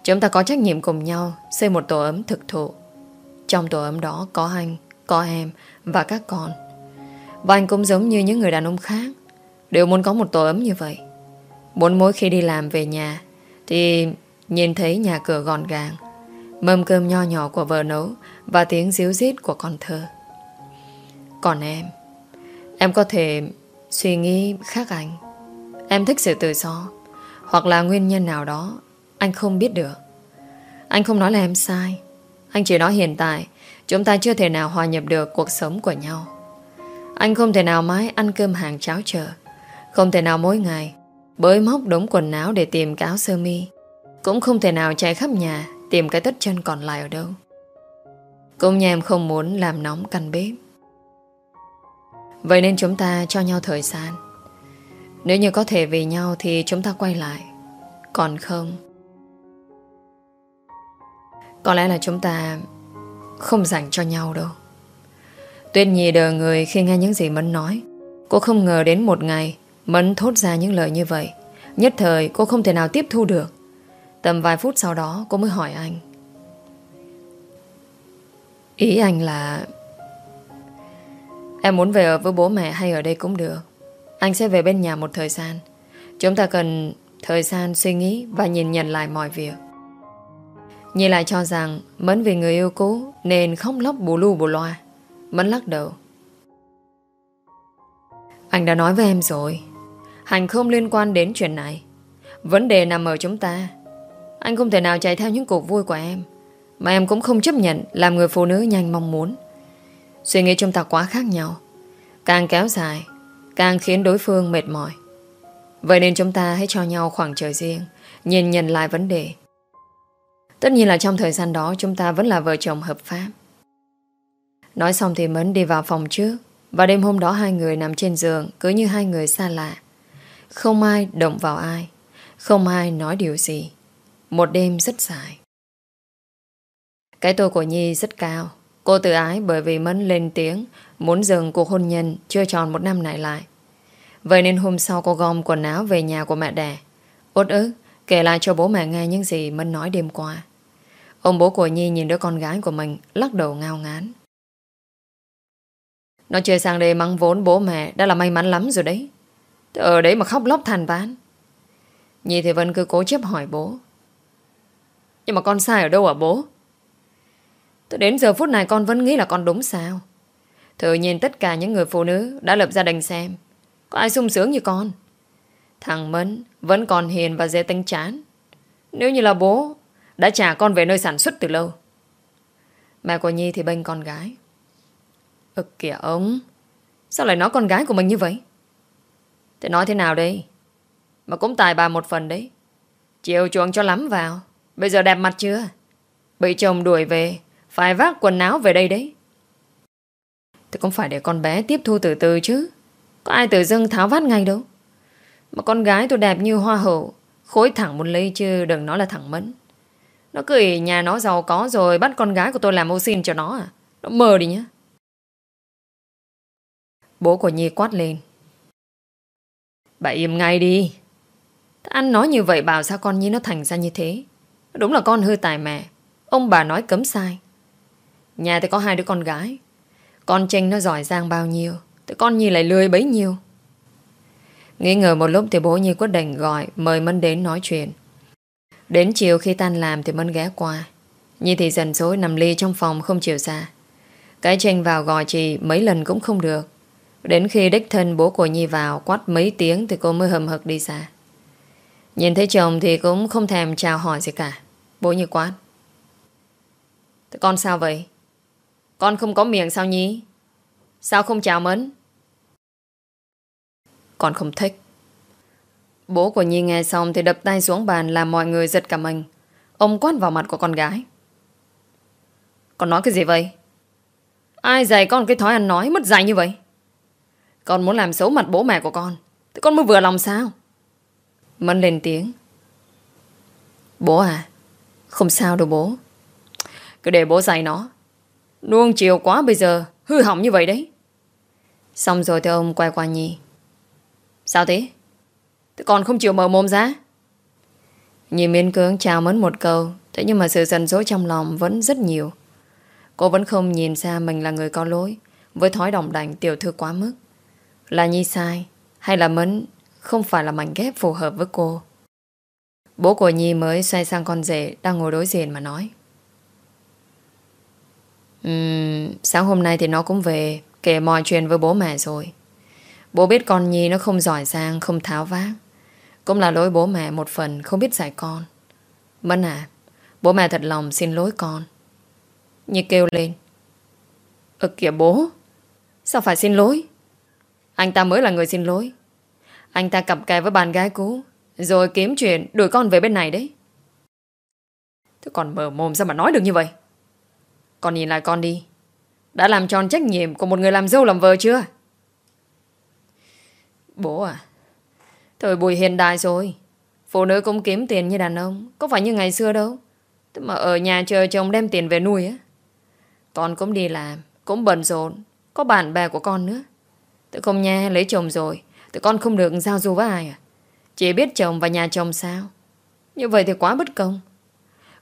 Chúng ta có trách nhiệm cùng nhau xây một tổ ấm thực thụ. Trong tổ ấm đó có anh, có em và các con. Và anh cũng giống như những người đàn ông khác đều muốn có một tổ ấm như vậy. Muốn mỗi khi đi làm về nhà thì nhìn thấy nhà cửa gọn gàng, mâm cơm nho nhỏ của vợ nấu và tiếng díu dít của con thơ. Còn em, em có thể suy nghĩ khác anh. Em thích sự tự do Hoặc là nguyên nhân nào đó Anh không biết được Anh không nói là em sai Anh chỉ nói hiện tại Chúng ta chưa thể nào hòa nhập được cuộc sống của nhau Anh không thể nào mãi ăn cơm hàng cháo chợ Không thể nào mỗi ngày Bới móc đống quần áo để tìm cái áo sơ mi. Cũng không thể nào chạy khắp nhà, Tìm cái tất chân còn lại ở đâu. Cũng như em không muốn làm nóng căn bếp. Vậy nên chúng ta cho nhau thời gian. Nếu như có thể về nhau Thì chúng ta quay lại. Còn không? Có lẽ là chúng ta Không dành cho nhau đâu. Tuyết Nhi đờ người khi nghe những gì Mẫn nói. Cô không ngờ đến một ngày Mẫn thốt ra những lời như vậy. Nhất thời, cô không thể nào tiếp thu được. Tầm vài phút sau đó, cô mới hỏi anh. Ý anh là, Em muốn về ở với bố mẹ hay ở đây cũng được. Anh sẽ về bên nhà một thời gian. Chúng ta cần thời gian suy nghĩ Và nhìn nhận lại mọi việc. Nhìn lại cho rằng, Mẫn vì người yêu cũ Nên không lóc bù lu bù loa. Mẫn lắc đầu. Anh đã nói với em rồi. Hành không liên quan đến chuyện này. Vấn đề nằm ở chúng ta. Anh không thể nào chạy theo những cuộc vui của em, Mà em cũng không chấp nhận Làm người phụ nữ nhanh mong muốn. Suy nghĩ chúng ta quá khác nhau. Càng kéo dài, Càng khiến đối phương mệt mỏi. Vậy nên chúng ta hãy cho nhau khoảng trời riêng, Nhìn nhận lại vấn đề. Tất nhiên là trong thời gian đó Chúng ta vẫn là vợ chồng hợp pháp. Nói xong thì Mẫn đi vào phòng trước, Và đêm hôm đó hai người nằm trên giường Cứ như hai người xa lạ. Không ai động vào ai. Không ai nói điều gì. Một đêm rất dài. Cái tôi của Nhi rất cao. Cô tự ái bởi vì Mẫn lên tiếng, Muốn dừng cuộc hôn nhân Chưa tròn một năm này lại. Vậy nên hôm sau cô gom quần áo về nhà của mẹ đẻ. Út ức, Kể lại cho bố mẹ nghe những gì Mẫn nói đêm qua. Ông bố của Nhi nhìn đứa con gái của mình Lắc đầu ngao ngán. Nó chơi sang đây mắng vốn bố mẹ, Đã là may mắn lắm rồi đấy. Ở đấy mà khóc lóc than ván Nhi thì vẫn cứ cố chấp hỏi bố. Nhưng mà con sai ở đâu hả bố? Tới đến giờ phút này con vẫn nghĩ là con đúng sao? Thử nhìn tất cả những người phụ nữ Đã lập gia đình xem. Có ai sung sướng như con? Thằng Mẫn vẫn còn hiền và dễ tính chán. Nếu như là bố, Đã trả con về nơi sản xuất từ lâu. Mẹ của Nhi thì bênh con gái. Ừ kìa ông, Sao lại nói con gái của mình như vậy? Thế nói thế nào đây? Mà cũng tài bà một phần đấy. Chiều chuộng cho lắm vào. Bây giờ đẹp mặt chưa? Bị chồng đuổi về, Phải vác quần áo về đây đấy. Thì cũng phải để con bé tiếp thu từ từ chứ. Có ai tự dưng tháo vát ngay đâu. Mà con gái tôi đẹp như hoa hậu, Khối thẳng một ly chứ đừng nói là thẳng mẫn. Nó cười nhà nó giàu có rồi Bắt con gái của tôi làm ô xin cho nó à? Nó mờ đi nhá. Bố của Nhi quát lên. Bà im ngay đi. Anh nói như vậy bảo sao con Nhi nó thành ra như thế? Đúng là con hư tài mẹ. Ông bà nói cấm sai. Nhà thì có hai đứa con gái. Con tranh nó giỏi giang bao nhiêu, Thì con Nhi lại lười bấy nhiêu. Nghĩ ngờ một lúc thì bố Nhi quyết định gọi, Mời Mân đến nói chuyện. Đến chiều khi tan làm thì Mân ghé qua. Nhi thì dần dối nằm ly trong phòng không chịu ra. Cái tranh vào gọi chị mấy lần cũng không được. Đến khi đích thân bố của Nhi vào, Quát mấy tiếng thì cô mới hầm hực đi xa Nhìn thấy chồng thì cũng không thèm chào hỏi gì cả. Bố Nhi quát. Thế con sao vậy? Con không có miệng sao Nhi? Sao không chào mến? Con không thích. Bố của Nhi nghe xong Thì đập tay xuống bàn làm mọi người giật cả mình. Ông quát vào mặt của con gái. Con nói cái gì vậy? Ai dạy con cái thói ăn nói Mất dạy như vậy? Con muốn làm xấu mặt bố mẹ của con. Thì con mới vừa lòng sao? Mẫn lên tiếng. Bố à Không sao đâu bố. Cứ để bố dạy nó. Nuông chiều quá bây giờ, Hư hỏng như vậy đấy. Xong rồi thì ông quay qua Nhi. Sao thế? Thế còn không chịu mở mồm ra. Nhi miên cưỡng chào mến một câu. Thế nhưng mà sự giận dỗi trong lòng vẫn rất nhiều. Cô vẫn không nhìn ra mình là người có lỗi Với thói đồng đành tiểu thư quá mức. Là Nhi sai Hay là Mẫn không phải là mảnh ghép phù hợp với cô. Bố của Nhi mới xoay sang con rể Đang ngồi đối diện mà nói. Uhm, Sáng hôm nay thì nó cũng về Kể mọi chuyện với bố mẹ rồi. Bố biết con Nhi nó không giỏi giang Không tháo vác Cũng là lỗi bố mẹ một phần không biết dạy con. Mẫn à Bố mẹ thật lòng xin lỗi con. Nhi kêu lên. Ơ kìa bố Sao phải xin lỗi? Anh ta mới là người xin lỗi. Anh ta cặp kè với bạn gái cũ, Rồi kiếm chuyện đuổi con về bên này đấy. Thế còn mở mồm sao mà nói được như vậy? Con nhìn lại con đi. Đã làm tròn trách nhiệm của một người làm dâu làm vợ chưa? Bố à Thời buổi hiện đại rồi. Phụ nữ cũng kiếm tiền như đàn ông, Có phải như ngày xưa đâu. Thế mà ở nhà chờ chồng đem tiền về nuôi á. Con cũng đi làm, Cũng bận rộn, Có bạn bè của con nữa. Tự không nha lấy chồng rồi. Tự con không được giao du với ai à? Chỉ biết chồng và nhà chồng sao? Như vậy thì quá bất công.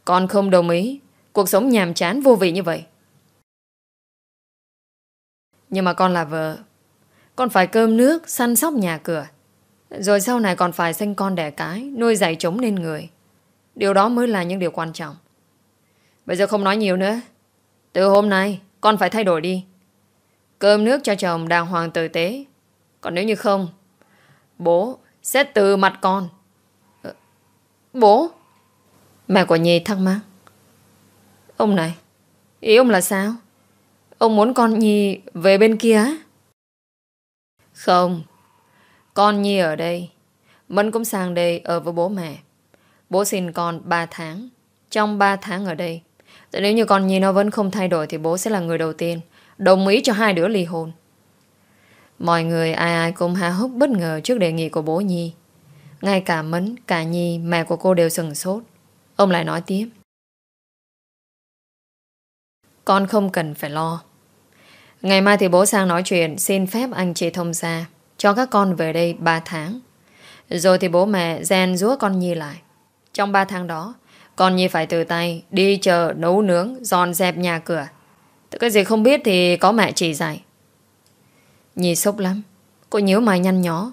Con không đồng ý. Cuộc sống nhàm chán vô vị như vậy. Nhưng mà con là vợ. Con phải cơm nước, Săn sóc nhà cửa. Rồi sau này còn phải sinh con đẻ cái, Nuôi dạy chống nên người. Điều đó mới là những điều quan trọng. Bây giờ không nói nhiều nữa. Từ hôm nay, con phải thay đổi đi. Cơm nước cho chồng đàng hoàng tử tế. Còn nếu như không, Bố sẽ từ mặt con. Ờ, bố? Mẹ của Nhi thắc mắc. Ông này, Ý ông là sao? Ông muốn con Nhi về bên kia Không, Con Nhi ở đây. Mẫn cũng sang đây ở với bố mẹ. Bố xin con 3 tháng. Trong 3 tháng ở đây Nếu như con Nhi nó vẫn không thay đổi Thì bố sẽ là người đầu tiên. Đồng ý cho hai đứa ly hôn. Mọi người ai ai cũng há hốc bất ngờ Trước đề nghị của bố Nhi. Ngay cả Mẫn, cả Nhi, mẹ của cô đều sừng sốt. Ông lại nói tiếp. Con không cần phải lo. Ngày mai thì bố sang nói chuyện Xin phép anh chị thông gia Cho các con về đây 3 tháng. Rồi thì bố mẹ gian rúa con Nhi lại. Trong 3 tháng đó Con Nhi phải từ tay Đi chờ, nấu nướng, dọn dẹp nhà cửa Tôi cái gì không biết thì có mẹ chỉ dạy Nhi sốc lắm Cô nhớ mày nhăn nhó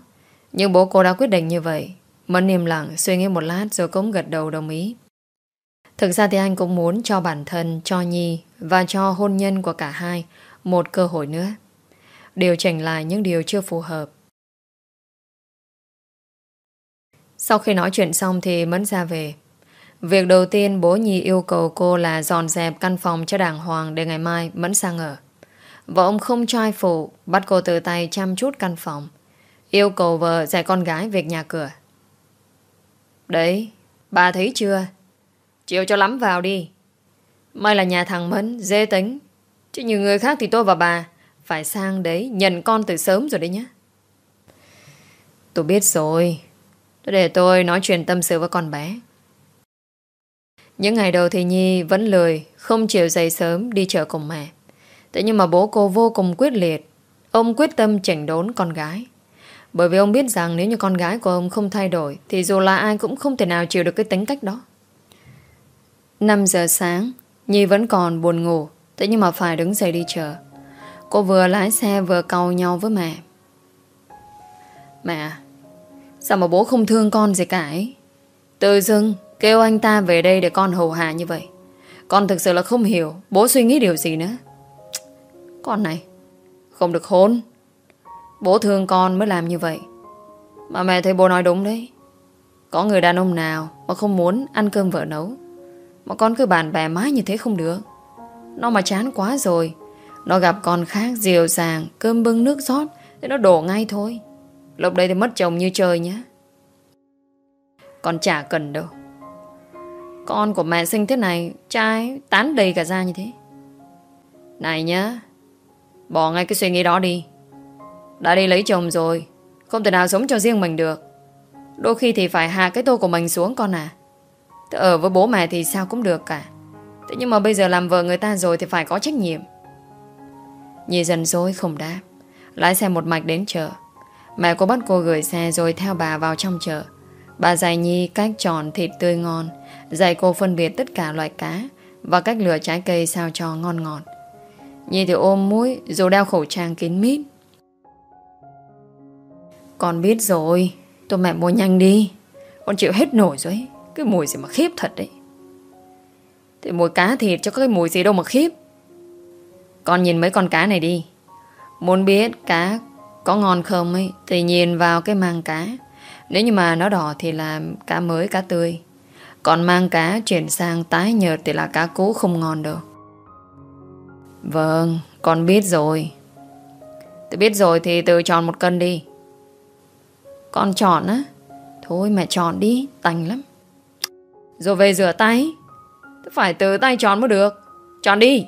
Nhưng bố cô đã quyết định như vậy Mẫn im lặng suy nghĩ một lát rồi cũng gật đầu đồng ý Thực ra thì anh cũng muốn cho bản thân, cho Nhi và cho hôn nhân của cả hai một cơ hội nữa. Điều chỉnh lại những điều chưa phù hợp. Sau khi nói chuyện xong thì Mẫn ra về. Việc đầu tiên bố Nhi yêu cầu cô là dọn dẹp căn phòng cho đàng hoàng để ngày mai Mẫn sang ở. Vợ ông không cho ai phụ, bắt cô từ tay chăm chút căn phòng. Yêu cầu vợ dạy con gái việc nhà cửa. Đấy, bà thấy chưa? Chịu cho lắm vào đi. May là nhà thằng Mẫn, dễ tính. Chứ nhiều người khác thì tôi và bà phải sang đấy nhận con từ sớm rồi đấy nhé. Tôi biết rồi. tôi Để tôi nói chuyện tâm sự với con bé những ngày đầu thì Nhi vẫn lười, Không chịu dậy sớm đi chợ cùng mẹ. Thế nhưng mà bố cô vô cùng quyết liệt. Ông quyết tâm chỉnh đốn con gái. Bởi vì ông biết rằng nếu như con gái của ông không thay đổi, Thì dù là ai cũng không thể nào chịu được cái tính cách đó. 5 giờ sáng, Nhi vẫn còn buồn ngủ, Thế nhưng mà phải đứng dậy đi chợ. Cô vừa lái xe vừa cầu nhau với mẹ. Mẹ à, Sao mà bố không thương con gì cả ấy? Tự dưng kêu anh ta về đây để con hầu hạ như vậy. Con thực sự là không hiểu Bố suy nghĩ điều gì nữa. Con này, Không được hôn. Bố thương con mới làm như vậy. Mà mẹ thấy bố nói đúng đấy. Có người đàn ông nào Mà không muốn ăn cơm vợ nấu, Mà con cứ bàn bè mãi như thế không được. Nó mà chán quá rồi, Nó gặp con khác dịu dàng, Cơm bưng nước rót Thì nó đổ ngay thôi. Lúc đây thì mất chồng như trời nhá Con chả cần đâu. Con của mẹ sinh thế này, Trai tán đầy cả ra như thế. Này nhá, Bỏ ngay cái suy nghĩ đó đi. Đã đi lấy chồng rồi, Không thể nào sống cho riêng mình được. Đôi khi thì phải hạ cái tô của mình xuống con à. Ở với bố mẹ thì sao cũng được cả. Thế nhưng mà bây giờ làm vợ người ta rồi Thì phải có trách nhiệm. Nhi dần dối không đáp, Lái xe một mạch đến chợ. Mẹ cô bắt cô gửi xe rồi theo bà vào trong chợ. Bà dạy Nhi cách chọn thịt tươi ngon Dạy cô phân biệt tất cả loại cá Và cách lựa trái cây sao cho ngon ngọt. Nhi thì ôm mũi Rồi đeo khẩu trang kín mít. Con biết rồi, Tôi mẹ mua nhanh đi. Con chịu hết nổi rồi, Cái mùi gì mà khiếp thật đấy. Thì mùi cá thịt cho cái mùi gì đâu mà khiếp. Con nhìn mấy con cá này đi. Muốn biết cá có ngon không ấy, Thì nhìn vào cái mang cá. Nếu như mà nó đỏ thì là cá mới, cá tươi. Còn mang cá chuyển sang tái nhợt Thì là cá cũ không ngon đâu. Vâng Con biết rồi. Tôi biết rồi thì tự chọn một cân đi. Con chọn á? Thôi mẹ chọn đi Tành lắm. Rồi về rửa tay. Tôi phải tự tay chọn mới được. Chọn đi.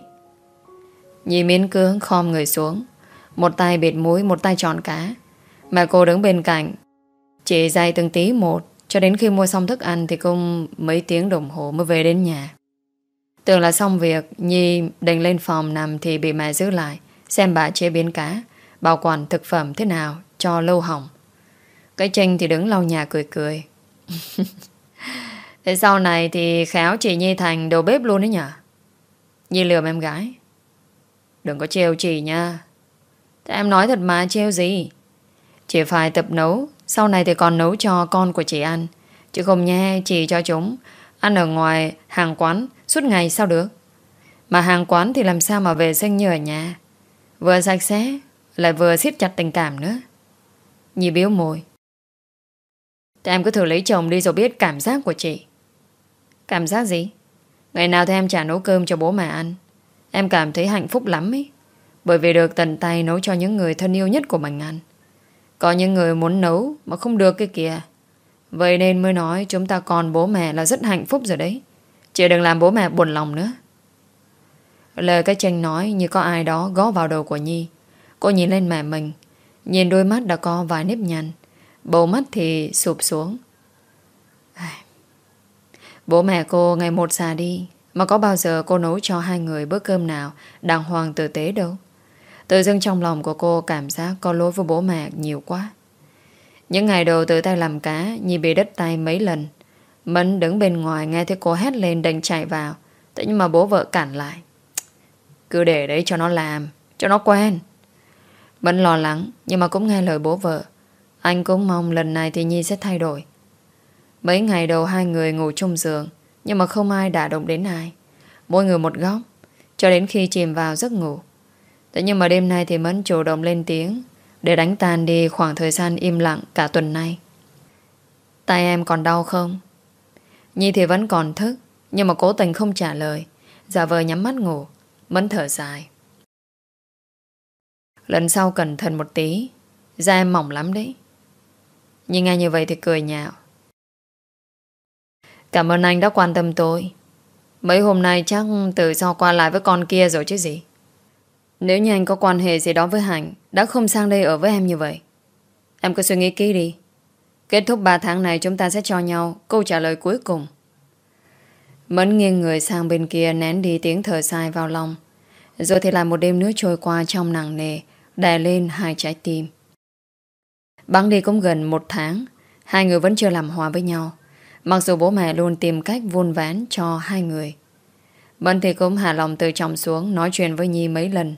Nhi miến cưỡng khom người xuống. Một tay bịt mũi, Một tay chọn cá. Mẹ cô đứng bên cạnh, Chỉ dạy từng tí một. Cho đến khi mua xong thức ăn Thì cũng mấy tiếng đồng hồ mới về đến nhà. Tưởng là xong việc, Nhi định lên phòng nằm Thì bị mẹ giữ lại, Xem bà chế biến cá, Bảo quản thực phẩm thế nào cho lâu hỏng. Cái Trinh thì đứng lau nhà cười cười. [LAUGHS] Thế sau này thì khéo chị Nhi thành đầu bếp luôn đấy nhở? Nhi lừa em gái. Đừng có trêu chị nha. Thế em nói thật mà, trêu gì? Chỉ phải tập nấu sau này thì còn nấu cho con của chị ăn. Chứ không nha chị cho chúng. Ăn ở ngoài hàng quán, Suốt ngày sao được? Mà hàng quán thì làm sao mà vệ sinh như ở nhà? Vừa sạch sẽ, Lại vừa siết chặt tình cảm nữa. Nhi biếu môi. Thì em cứ thử lấy chồng đi rồi biết cảm giác của chị. Cảm giác gì? Ngày nào thì em trả nấu cơm cho bố mẹ ăn. Em cảm thấy hạnh phúc lắm ấy. Bởi vì được tận tay nấu cho những người thân yêu nhất của mình ăn. Có những người muốn nấu Mà không được cái kìa. Vậy nên mới nói chúng ta còn bố mẹ là rất hạnh phúc rồi đấy. Chị đừng làm bố mẹ buồn lòng nữa. Lời cái tranh nói như có ai đó gó vào đầu của Nhi. Cô nhìn lên mẹ mình, Nhìn đôi mắt đã có vài nếp nhăn. Bầu mắt thì sụp xuống. Bố mẹ cô ngày một già đi, Mà có bao giờ cô nấu cho hai người bữa cơm nào Đàng hoàng tử tế đâu? Tự dưng trong lòng của cô cảm giác có lỗi với bố mẹ nhiều quá. Những ngày đầu tự tay làm cá, Nhi bị đất tay mấy lần. Mẫn đứng bên ngoài nghe thấy cô hét lên đành chạy vào. Thế nhưng mà bố vợ cản lại. Cứ để đấy cho nó làm, cho nó quen. Mẫn lo lắng, nhưng mà cũng nghe lời bố vợ. Anh cũng mong lần này thì Nhi sẽ thay đổi. Mấy ngày đầu hai người ngủ chung giường, nhưng mà không ai đả động đến ai. Mỗi người một góc, cho đến khi chìm vào giấc ngủ. Thế nhưng mà đêm nay thì Mẫn chủ động lên tiếng Để đánh tan đi khoảng thời gian im lặng cả tuần nay. Tay em còn đau không? Nhi thì vẫn còn thức, Nhưng mà cố tình không trả lời. Giả vờ nhắm mắt ngủ, Mẫn thở dài. Lần sau cẩn thận một tí, Da em mỏng lắm đấy. Nhưng nghe như vậy thì cười nhạo. Cảm ơn anh đã quan tâm tôi. Mấy hôm nay chắc tự do qua lại với con kia rồi chứ gì? Nếu như anh có quan hệ gì đó với Hạnh, Đã không sang đây ở với em như vậy. Em cứ suy nghĩ kỹ đi. Kết thúc 3 tháng này chúng ta sẽ cho nhau Câu trả lời cuối cùng. Mẫn nghiêng người sang bên kia Nén đi tiếng thở dài vào lòng. Rồi thì lại một đêm nữa trôi qua trong nặng nề, Đè lên hai trái tim. Bắn đi cũng gần một tháng, Hai người vẫn chưa làm hòa với nhau. Mặc dù bố mẹ luôn tìm cách vun ván cho hai người. Mẫn thì cũng hạ lòng từ trọng xuống Nói chuyện với Nhi mấy lần.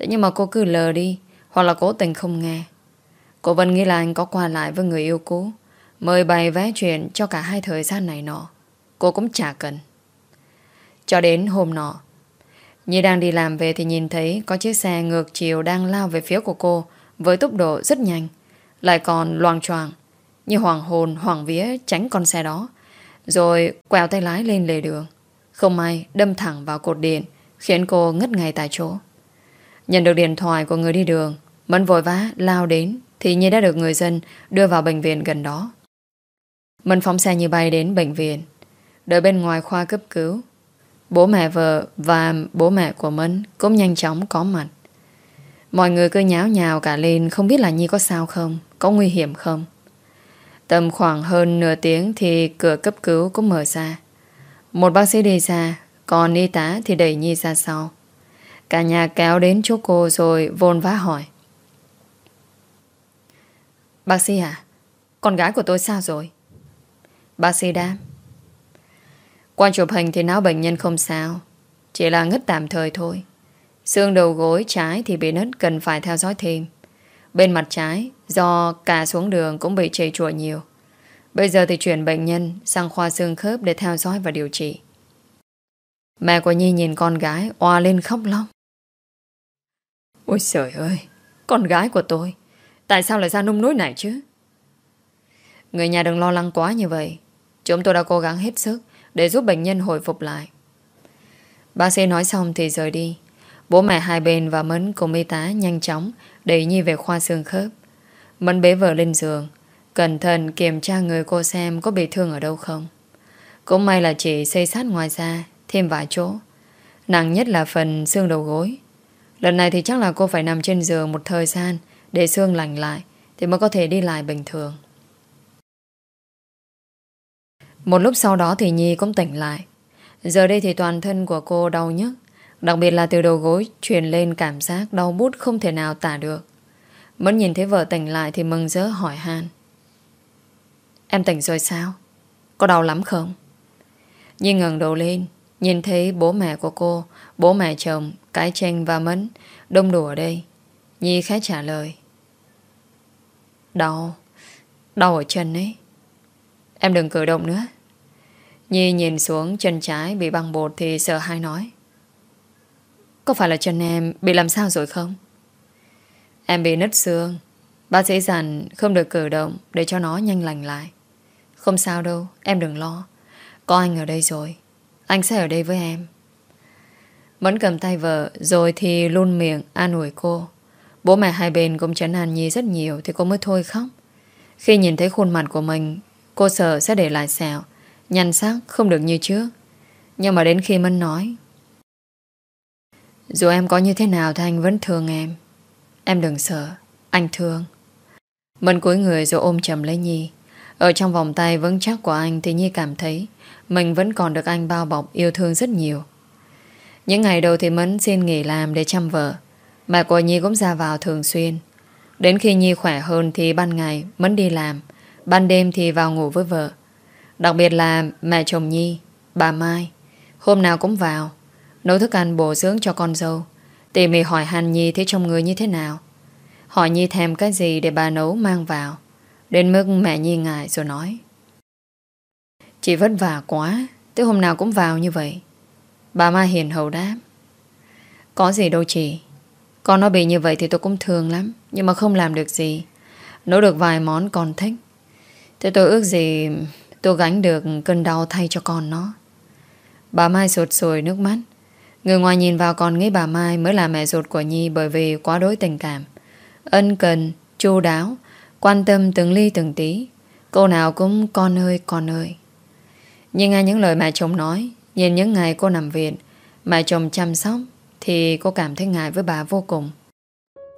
Thế nhưng mà cô cứ lờ đi, Hoặc là cố tình không nghe. Cô vẫn nghĩ là anh có qua lại với người yêu cũ, Mời bày vé chuyện cho cả hai thời gian này nọ. Cô cũng chả cần. Cho đến hôm nọ, Nhi đang đi làm về thì nhìn thấy Có chiếc xe ngược chiều đang lao về phía của cô Với tốc độ rất nhanh, Lại còn loang choàng, Như hoàng hồn, hoàng vía tránh con xe đó, Rồi quẹo tay lái lên lề đường. Không may đâm thẳng vào cột điện, Khiến cô ngất ngay tại chỗ. Nhận được điện thoại của người đi đường, Mẫn vội vã lao đến Thì Nhi đã được người dân đưa vào bệnh viện gần đó. Mẫn phóng xe như bay đến bệnh viện, Đợi bên ngoài khoa cấp cứu. Bố mẹ vợ và bố mẹ của Mẫn Cũng nhanh chóng có mặt. Mọi người cứ nháo nhào cả lên Không biết là Nhi có sao không, Có nguy hiểm không. Tầm khoảng hơn nửa tiếng Thì cửa cấp cứu cũng mở ra. Một bác sĩ đi ra, Còn y tá thì đẩy Nhi ra sau. Cả nhà kéo đến chỗ cô rồi vồn vã hỏi. Bác sĩ à Con gái của tôi sao rồi? Bác sĩ đáp. Qua chụp hình thì não bệnh nhân không sao, Chỉ là ngất tạm thời thôi. Xương đầu gối, trái thì bị nứt, Cần phải theo dõi thêm. Bên mặt trái, Do cả xuống đường cũng bị chảy chùa nhiều. Bây giờ thì chuyển bệnh nhân Sang khoa xương khớp để theo dõi và điều trị. Mẹ của Nhi nhìn con gái, Oa lên khóc lóc. Ôi trời ơi, Con gái của tôi, Tại sao lại ra nông nối này chứ? Người nhà đừng lo lắng quá như vậy. Chúng tôi đã cố gắng hết sức Để giúp bệnh nhân hồi phục lại. Bác sĩ nói xong thì rời đi. Bố mẹ hai bên và Mấn cùng y tá nhanh chóng Đẩy Nhi về khoa xương khớp. Mấn bế vợ lên giường, Cẩn thận kiểm tra người cô xem Có bị thương ở đâu không. Cũng may là chỉ xây sát ngoài da, Thêm vài chỗ. Nặng nhất là phần xương đầu gối. Lần này thì chắc là cô phải nằm trên giường một thời gian Để xương lành lại Thì mới có thể đi lại bình thường. Một lúc sau đó thì Nhi cũng tỉnh lại. Giờ đây thì toàn thân của cô đau nhức Đặc biệt là từ đầu gối Truyền lên cảm giác đau bút không thể nào tả được. Mẫn nhìn thấy vợ tỉnh lại Thì mừng rỡ hỏi han. Em tỉnh rồi sao? Có đau lắm không? Nhi ngẩng đầu lên Nhìn thấy bố mẹ của cô Bố mẹ chồng, cái tranh và mẫn Đông đủ ở đây. Nhi khá trả lời. Đau Đau ở chân ấy. Em đừng cử động nữa. Nhi nhìn xuống chân trái bị băng bột Thì sợ hai nói. Có phải là chân em bị làm sao rồi không? Em bị nứt xương. Bác sĩ dặn không được cử động Để cho nó nhanh lành lại. Không sao đâu, em đừng lo. Có anh ở đây rồi. Anh sẽ ở đây với em. Mẫn cầm tay vợ, Rồi thì luôn miệng an ủi cô. Bố mẹ hai bên cũng chấn an Nhi rất nhiều Thì cô mới thôi khóc. Khi nhìn thấy khuôn mặt của mình, Cô sợ sẽ để lại sẹo Nhăn sắc không được như trước. Nhưng mà đến khi Mẫn nói, Dù em có như thế nào Thì anh vẫn thương em. Em đừng sợ, Anh thương. Mẫn cúi người rồi ôm chầm lấy Nhi. Ở trong vòng tay vững chắc của anh Thì Nhi cảm thấy Mình vẫn còn được anh bao bọc yêu thương rất nhiều những ngày đầu thì Mẫn xin nghỉ làm để chăm vợ. Mẹ của Nhi cũng ra vào thường xuyên. Đến khi Nhi khỏe hơn thì ban ngày, Mẫn đi làm. Ban đêm thì vào ngủ với vợ. Đặc biệt là mẹ chồng Nhi, Bà Mai. Hôm nào cũng vào. Nấu thức ăn bổ dưỡng cho con dâu. Tỉ mỉ hỏi han Nhi thấy trong người như thế nào. Hỏi Nhi thèm cái gì để bà nấu mang vào. Đến mức mẹ Nhi ngại rồi nói. Chị vất vả quá, Tới hôm nào cũng vào như vậy. Bà Mai hiền hậu đáp Có gì đâu chị Con nó bị như vậy thì tôi cũng thương lắm Nhưng mà không làm được gì Nấu được vài món con thích Thế tôi ước gì tôi gánh được cơn đau thay cho con nó Bà Mai sụt sùi nước mắt Người ngoài nhìn vào còn nghĩ bà Mai mới là mẹ ruột của Nhi bởi vì quá đối tình cảm. Ân cần, chu đáo, quan tâm từng ly từng tí. Cô nào cũng con ơi, con ơi. Nhưng nghe những lời mẹ chồng nói, Nhìn những ngày cô nằm viện, mà chồng chăm sóc Thì cô cảm thấy ngại với bà vô cùng.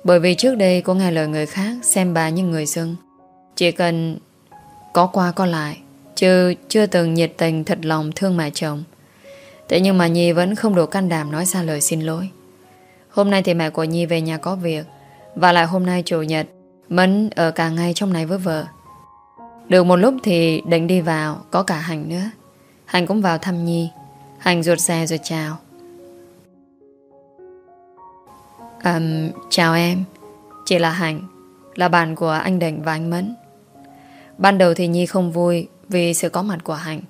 Bởi vì trước đây cô nghe lời người khác Xem bà như người dân Chỉ cần có qua có lại, Chứ chưa từng nhiệt tình thật lòng thương mẹ chồng. Thế nhưng mà Nhi vẫn không đủ can đảm nói ra lời xin lỗi. Hôm nay thì mẹ của Nhi về nhà có việc, Và lại hôm nay chủ nhật, Mẫn ở cả ngày trong này với vợ. Được một lúc thì định đi vào, Có cả Hành nữa. Hành cũng vào thăm Nhi. Hành ruột xe rồi chào. Um, Chào em. Chị là Hành Là bạn của anh Định và anh Mẫn Ban đầu thì Nhi không vui Vì sự có mặt của Hành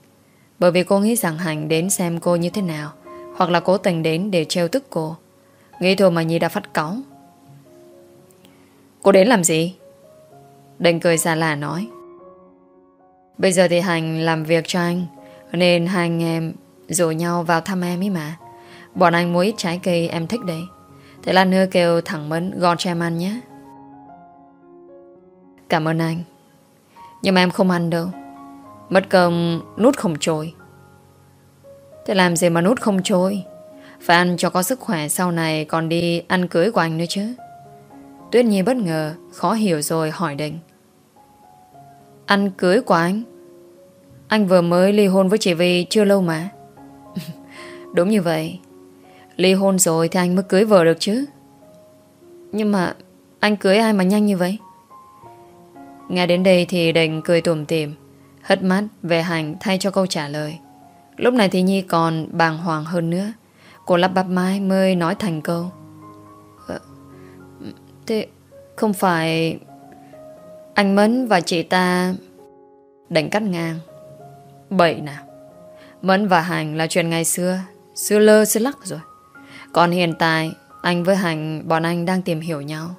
Bởi vì cô nghĩ rằng Hành đến xem cô như thế nào Hoặc là cố tình đến để trêu tức cô. Nghĩ thôi mà Nhi đã phát cáu. Cô đến làm gì? Định cười xa lạ nói. Bây giờ thì Hành làm việc cho anh Nên hai anh em Rủ nhau vào thăm em ấy mà. Bọn anh mua ít trái cây em thích đấy. Thế là nưa kêu thẳng Mẫn, gọt cho em ăn nhé. Cảm ơn anh. Nhưng mà em không ăn đâu. Mất cơm nút không trôi. Thế làm gì mà nút không trôi? Phải ăn cho có sức khỏe, Sau này còn đi ăn cưới của anh nữa chứ. Tuyết Nhi bất ngờ, Khó hiểu rồi hỏi định Ăn cưới của anh? Anh vừa mới ly hôn với chị Vi chưa lâu mà. Đúng như vậy. Ly hôn rồi thì anh mới cưới vợ được chứ. Nhưng mà Anh cưới ai mà nhanh như vậy? Nghe đến đây thì đành cười tùm tìm Hất mắt về hành thay cho câu trả lời. Lúc này thì Nhi còn bàng hoàng hơn nữa. Cô lắp bắp mai mới nói thành câu. Ờ, thế không phải Anh Mấn và chị ta đành cắt ngang? Bậy nào. Mẫn và Hành là chuyện ngày xưa sư lơ sư lắc rồi. Còn hiện tại, Anh với Hành bọn anh đang tìm hiểu nhau.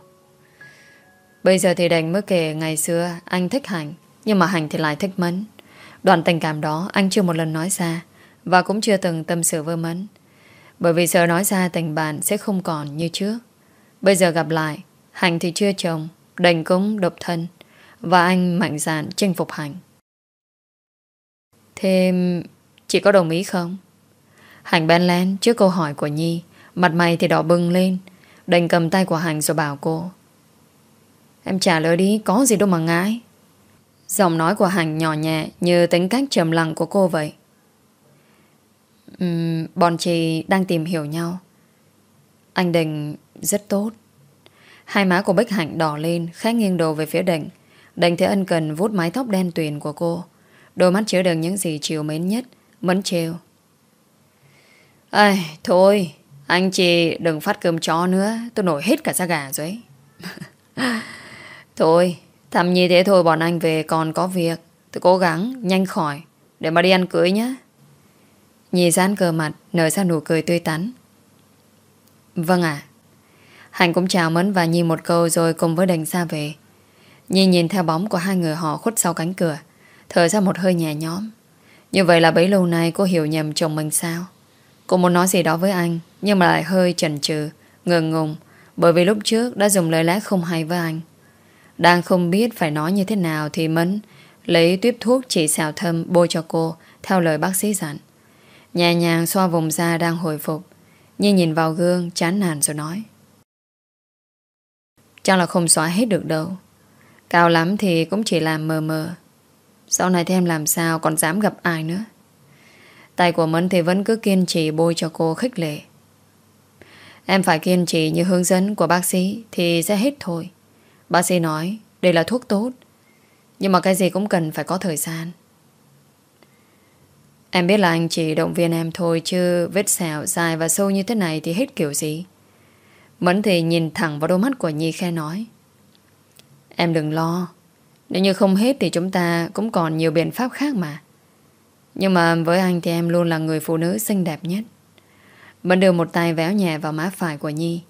Bây giờ thì đành mới kể ngày xưa Anh thích Hành Nhưng mà Hành thì lại thích Mẫn. Đoạn tình cảm đó anh chưa một lần nói ra, Và cũng chưa từng tâm sự với Mẫn. Bởi vì sợ nói ra tình bạn Sẽ không còn như trước. Bây giờ gặp lại Hành thì chưa chồng, Đành cũng độc thân, Và anh mạnh dạn chinh phục Hành Thêm, Chị có đồng ý không? Hành ben lén trước câu hỏi của Nhi. Mặt mày thì đỏ bừng lên. Đành cầm tay của Hành rồi bảo cô. Em trả lời đi Có gì đâu mà ngại. Giọng nói của Hành nhỏ nhẹ Như tính cách trầm lặng của cô vậy. Uhm, Bọn chị đang tìm hiểu nhau. Anh Đình rất tốt. Hai má của Bích Hạnh đỏ lên khẽ nghiêng đầu về phía Đình. Đình thấy ân cần vuốt mái tóc đen tuyền của cô. Đôi mắt chứa đựng những gì chiều mến nhất Mẫn trêu. Ây, thôi Anh chị đừng phát cơm chó nữa Tôi nổi hết cả da gà rồi [LAUGHS] Thôi thầm như thế thôi bọn anh về còn có việc. Tôi cố gắng nhanh khỏi Để mà đi ăn cưới nhé Nhi dán cờ mặt Nở ra nụ cười tươi tắn. Vâng ạ. Hành cũng chào Mẫn và Nhi một câu Rồi cùng với đành xa về. Nhi nhìn theo bóng của hai người họ khuất sau cánh cửa Thở ra một hơi nhẹ nhõm. Như vậy là bấy lâu nay cô hiểu nhầm chồng mình sao? Cô muốn nói gì đó với anh, Nhưng mà lại hơi chần chừ Ngừng ngùng, Bởi vì lúc trước đã dùng lời lẽ không hay với anh. Đang không biết phải nói như thế nào Thì Mẫn lấy tuyếp thuốc chỉ xào thơm bôi cho cô, Theo lời bác sĩ dặn. Nhẹ nhàng xoa vùng da đang hồi phục Nhi nhìn vào gương, chán nản rồi nói. Chắc là không xóa hết được đâu. Cao lắm thì cũng chỉ làm mờ mờ. Sau này thì em làm sao còn dám gặp ai nữa? Tay của Mẫn thì vẫn cứ kiên trì bôi cho cô khích lệ. Em phải kiên trì như hướng dẫn của bác sĩ Thì sẽ hết thôi. Bác sĩ nói, đây là thuốc tốt. Nhưng mà cái gì cũng cần phải có thời gian. Em biết là anh chỉ động viên em thôi Chứ vết sẹo dài và sâu như thế này Thì hết kiểu gì. Mẫn thì nhìn thẳng vào đôi mắt của Nhi khe nói, Em đừng lo. Nếu như không hết thì chúng ta Cũng còn nhiều biện pháp khác mà. Nhưng mà với anh thì em luôn là người phụ nữ xinh đẹp nhất. Mẫn đưa một tay véo nhẹ vào má phải của Nhi.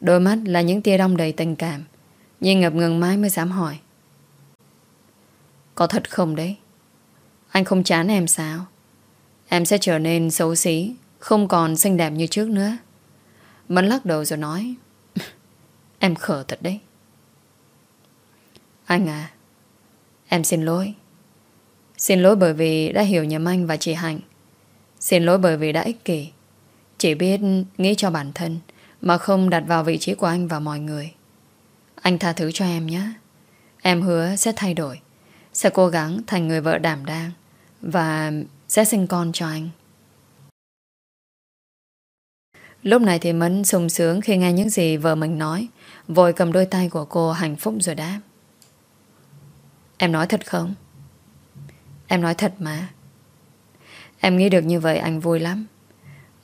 Đôi mắt là những tia đong đầy tình cảm. Nhi ngập ngừng mãi mới dám hỏi. Có thật không đấy? Anh không chán em sao? Em sẽ trở nên xấu xí, Không còn xinh đẹp như trước nữa. Mẫn lắc đầu rồi nói, [LAUGHS] Em khở thật đấy. Anh à Em xin lỗi. Xin lỗi bởi vì đã hiểu nhầm anh và chị Hạnh. Xin lỗi bởi vì đã ích kỷ. Chỉ biết nghĩ cho bản thân Mà không đặt vào vị trí của anh và mọi người. Anh tha thứ cho em nhé. Em hứa sẽ thay đổi, Sẽ cố gắng thành người vợ đảm đang Và sẽ sinh con cho anh. Lúc này thì Mẫn sung sướng khi nghe những gì vợ mình nói, Vội cầm đôi tay của cô hạnh phúc rồi đáp. Em nói thật không? Em nói thật mà. Em nghĩ được như vậy anh vui lắm.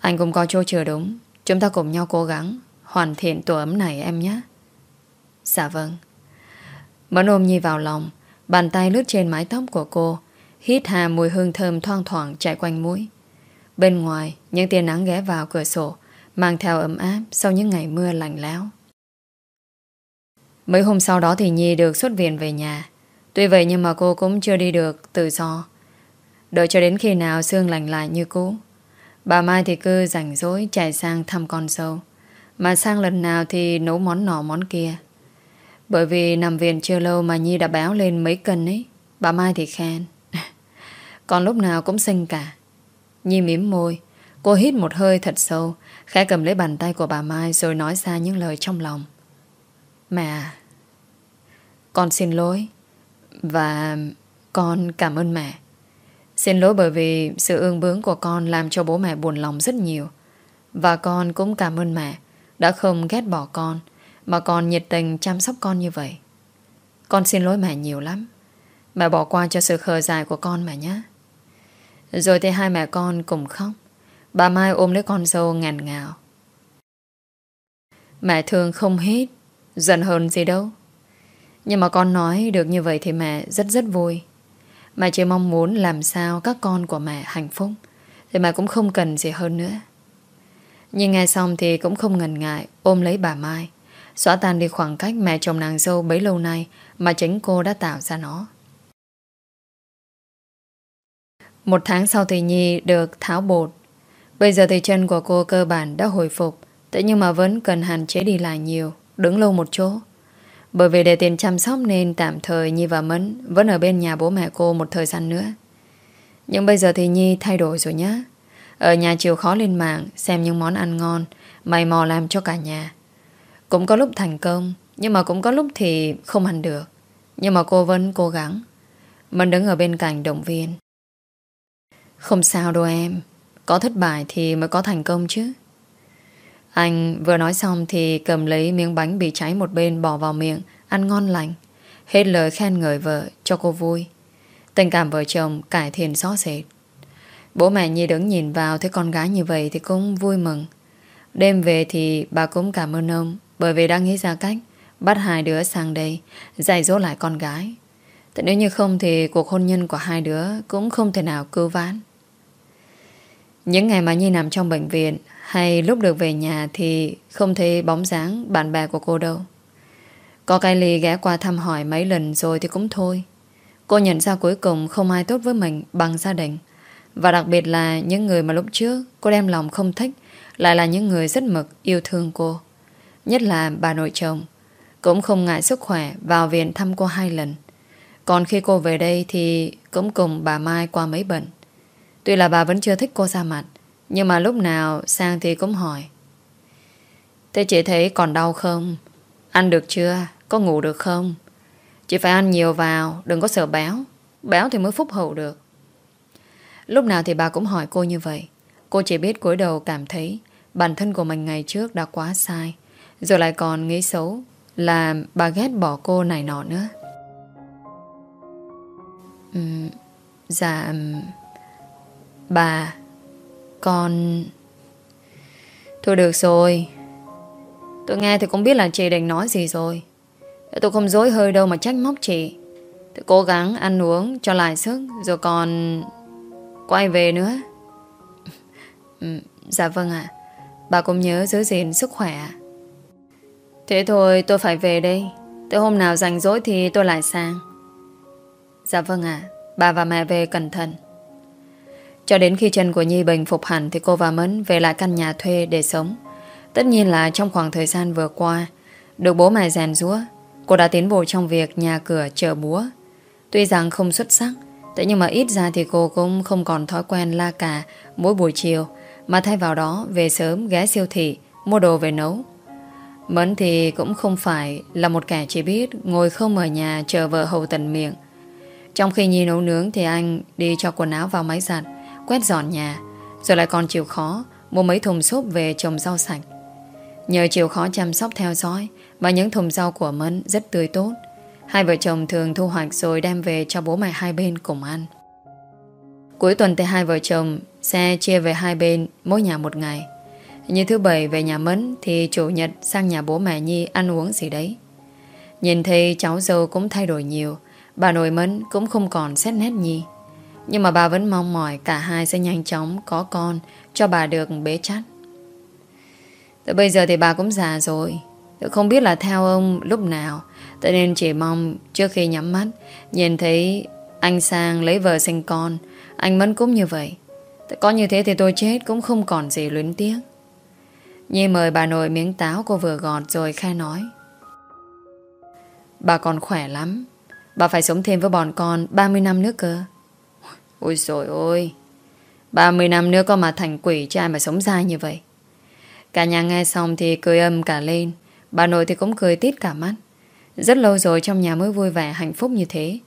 Anh cũng có chỗ chưa đúng. Chúng ta cùng nhau cố gắng Hoàn thiện tổ ấm này em nhé. Dạ vâng. Mẫn ôm Nhi vào lòng, Bàn tay lướt trên mái tóc của cô, Hít hà mùi hương thơm thoang thoảng chạy quanh mũi. Bên ngoài, Những tia nắng ghé vào cửa sổ, Mang theo ấm áp sau những ngày mưa lạnh lẽo. Mấy hôm sau đó thì Nhi được xuất viện về nhà. Tuy vậy nhưng mà cô cũng chưa đi được tự do. Đợi cho đến khi nào xương lành lại như cũ. Bà Mai thì cứ rảnh rỗi chạy sang thăm con sâu Mà sang lần nào thì nấu món nọ món kia. Bởi vì nằm viện chưa lâu mà Nhi đã béo lên mấy cân ấy. Bà Mai thì khen. [LAUGHS] Còn lúc nào cũng xinh cả. Nhi mím môi. Cô hít một hơi thật sâu, Khẽ cầm lấy bàn tay của bà Mai Rồi nói ra những lời trong lòng. Mẹ à, Con xin lỗi. Và con cảm ơn mẹ Xin lỗi bởi vì sự ương bướng của con làm cho bố mẹ buồn lòng rất nhiều. Và con cũng cảm ơn mẹ đã không ghét bỏ con mà còn nhiệt tình chăm sóc con như vậy. Con xin lỗi mẹ nhiều lắm. Mẹ bỏ qua cho sự khờ dài của con mẹ nhé. Rồi thì hai mẹ con cùng khóc. Bà Mai ôm lấy con dâu ngàn ngào. Mẹ thương không hết, giận hơn gì đâu. Nhưng mà con nói được như vậy thì mẹ rất rất vui. Mẹ chỉ mong muốn làm sao các con của mẹ hạnh phúc. Thì mẹ cũng không cần gì hơn nữa. Nhưng nghe xong thì cũng không ngần ngại ôm lấy bà Mai. Xóa tan đi khoảng cách mẹ chồng nàng dâu bấy lâu nay mà chính cô đã tạo ra nó. Một tháng sau thì Nhi được tháo bột. Bây giờ thì chân của cô cơ bản đã hồi phục. Thế nhưng mà vẫn cần hạn chế đi lại nhiều, đứng lâu một chỗ. Bởi vì để tiền chăm sóc nên tạm thời Nhi và Mẫn vẫn ở bên nhà bố mẹ cô một thời gian nữa. Nhưng bây giờ thì Nhi thay đổi rồi nhá. Ở nhà chịu khó lên mạng xem những món ăn ngon, mày mò làm cho cả nhà. Cũng có lúc thành công, nhưng mà cũng có lúc thì không ăn được. Nhưng mà cô vẫn cố gắng. Mẫn đứng ở bên cạnh động viên. Không sao đâu em, có thất bại thì mới có thành công chứ. Anh vừa nói xong thì cầm lấy miếng bánh bị cháy một bên bỏ vào miệng, ăn ngon lành. Hết lời khen ngợi vợ cho cô vui. Tình cảm vợ chồng cải thiện rõ rệt. Bố mẹ Nhi đứng nhìn vào thấy con gái như vậy thì cũng vui mừng. Đêm về thì bà cũng cảm ơn ông bởi vì đã nghĩ ra cách bắt hai đứa sang đây dạy dỗ lại con gái. Thế nếu như không thì cuộc hôn nhân của hai đứa cũng không thể nào cứu vãn. Những ngày mà Nhi nằm trong bệnh viện hay lúc được về nhà thì không thấy bóng dáng bạn bè của cô đâu. Có Kylie ly ghé qua thăm hỏi mấy lần rồi thì cũng thôi. Cô nhận ra cuối cùng không ai tốt với mình bằng gia đình. Và đặc biệt là những người mà lúc trước cô đem lòng không thích lại là những người rất mực yêu thương cô. Nhất là bà nội chồng. Cũng không ngại sức khỏe vào viện thăm cô hai lần. Còn khi cô về đây thì cũng cùng bà Mai qua mấy bận. Tuy là bà vẫn chưa thích cô ra mặt nhưng mà lúc nào sang thì cũng hỏi Thế chị thấy còn đau không? Ăn được chưa? Có ngủ được không? Chị phải ăn nhiều vào Đừng có sợ béo Béo thì mới phúc hậu được Lúc nào thì bà cũng hỏi cô như vậy Cô chỉ biết cúi đầu cảm thấy Bản thân của mình ngày trước đã quá sai Rồi lại còn nghĩ xấu Là bà ghét bỏ cô này nọ nữa uhm, Dạ Bà còn Thôi được rồi. Tôi nghe thì cũng biết là chị định nói gì rồi. Tôi không dối hơi đâu mà trách móc chị. Tôi cố gắng ăn uống cho lại sức Rồi còn Quay về nữa. [LAUGHS] Ừ, Dạ vâng ạ. Bà cũng nhớ giữ gìn sức khỏe. Thế thôi tôi phải về đây. Tới hôm nào rảnh rỗi thì tôi lại sang. Dạ vâng ạ. Bà và mẹ về cẩn thận cho đến khi chân của Nhi bình phục hẳn thì cô và Mẫn về lại căn nhà thuê để sống. Tất nhiên là trong khoảng thời gian vừa qua, được bố mẹ rèn rúa, cô đã tiến bộ trong việc nhà cửa chở búa. Tuy rằng không xuất sắc, thế nhưng mà ít ra thì cô cũng không còn thói quen la cà mỗi buổi chiều, mà thay vào đó về sớm ghé siêu thị, mua đồ về nấu. Mẫn thì cũng không phải là một kẻ chỉ biết ngồi không ở nhà chờ vợ hầu tận miệng. Trong khi Nhi nấu nướng thì anh đi cho quần áo vào máy giặt, quét dọn nhà, Rồi lại còn chịu khó Mua mấy thùng xốp về trồng rau sạch. Nhờ chịu khó chăm sóc theo dõi Mà những thùng rau của Mẫn rất tươi tốt. Hai vợ chồng thường thu hoạch rồi đem về cho bố mẹ hai bên cùng ăn. Cuối tuần thì hai vợ chồng Xe chia về hai bên Mỗi nhà một ngày. Như thứ bảy về nhà Mẫn Thì chủ nhật sang nhà bố mẹ Nhi ăn uống gì đấy. Nhìn thấy cháu dâu cũng thay đổi nhiều, Bà nội Mẫn cũng không còn xét nét Nhi nhưng mà bà vẫn mong mỏi cả hai sẽ nhanh chóng có con, cho bà được bế chắt. Tới bây giờ thì bà cũng già rồi. Tôi không biết là theo ông lúc nào. Tại nên chỉ mong trước khi nhắm mắt, nhìn thấy anh sang lấy vợ sinh con. Anh Mẫn cũng như vậy. Có như thế thì tôi chết cũng không còn gì luyến tiếc. Nhi mời bà nội miếng táo cô vừa gọt rồi khai nói. Bà còn khỏe lắm. Bà phải sống thêm với bọn con 30 năm nữa cơ. Ôi dồi ôi 30 năm nữa có mà thành quỷ trai mà sống dai như vậy. Cả nhà nghe xong thì cười âm cả lên, Bà nội thì cũng cười tít cả mắt. Rất lâu rồi trong nhà mới vui vẻ, hạnh phúc như thế.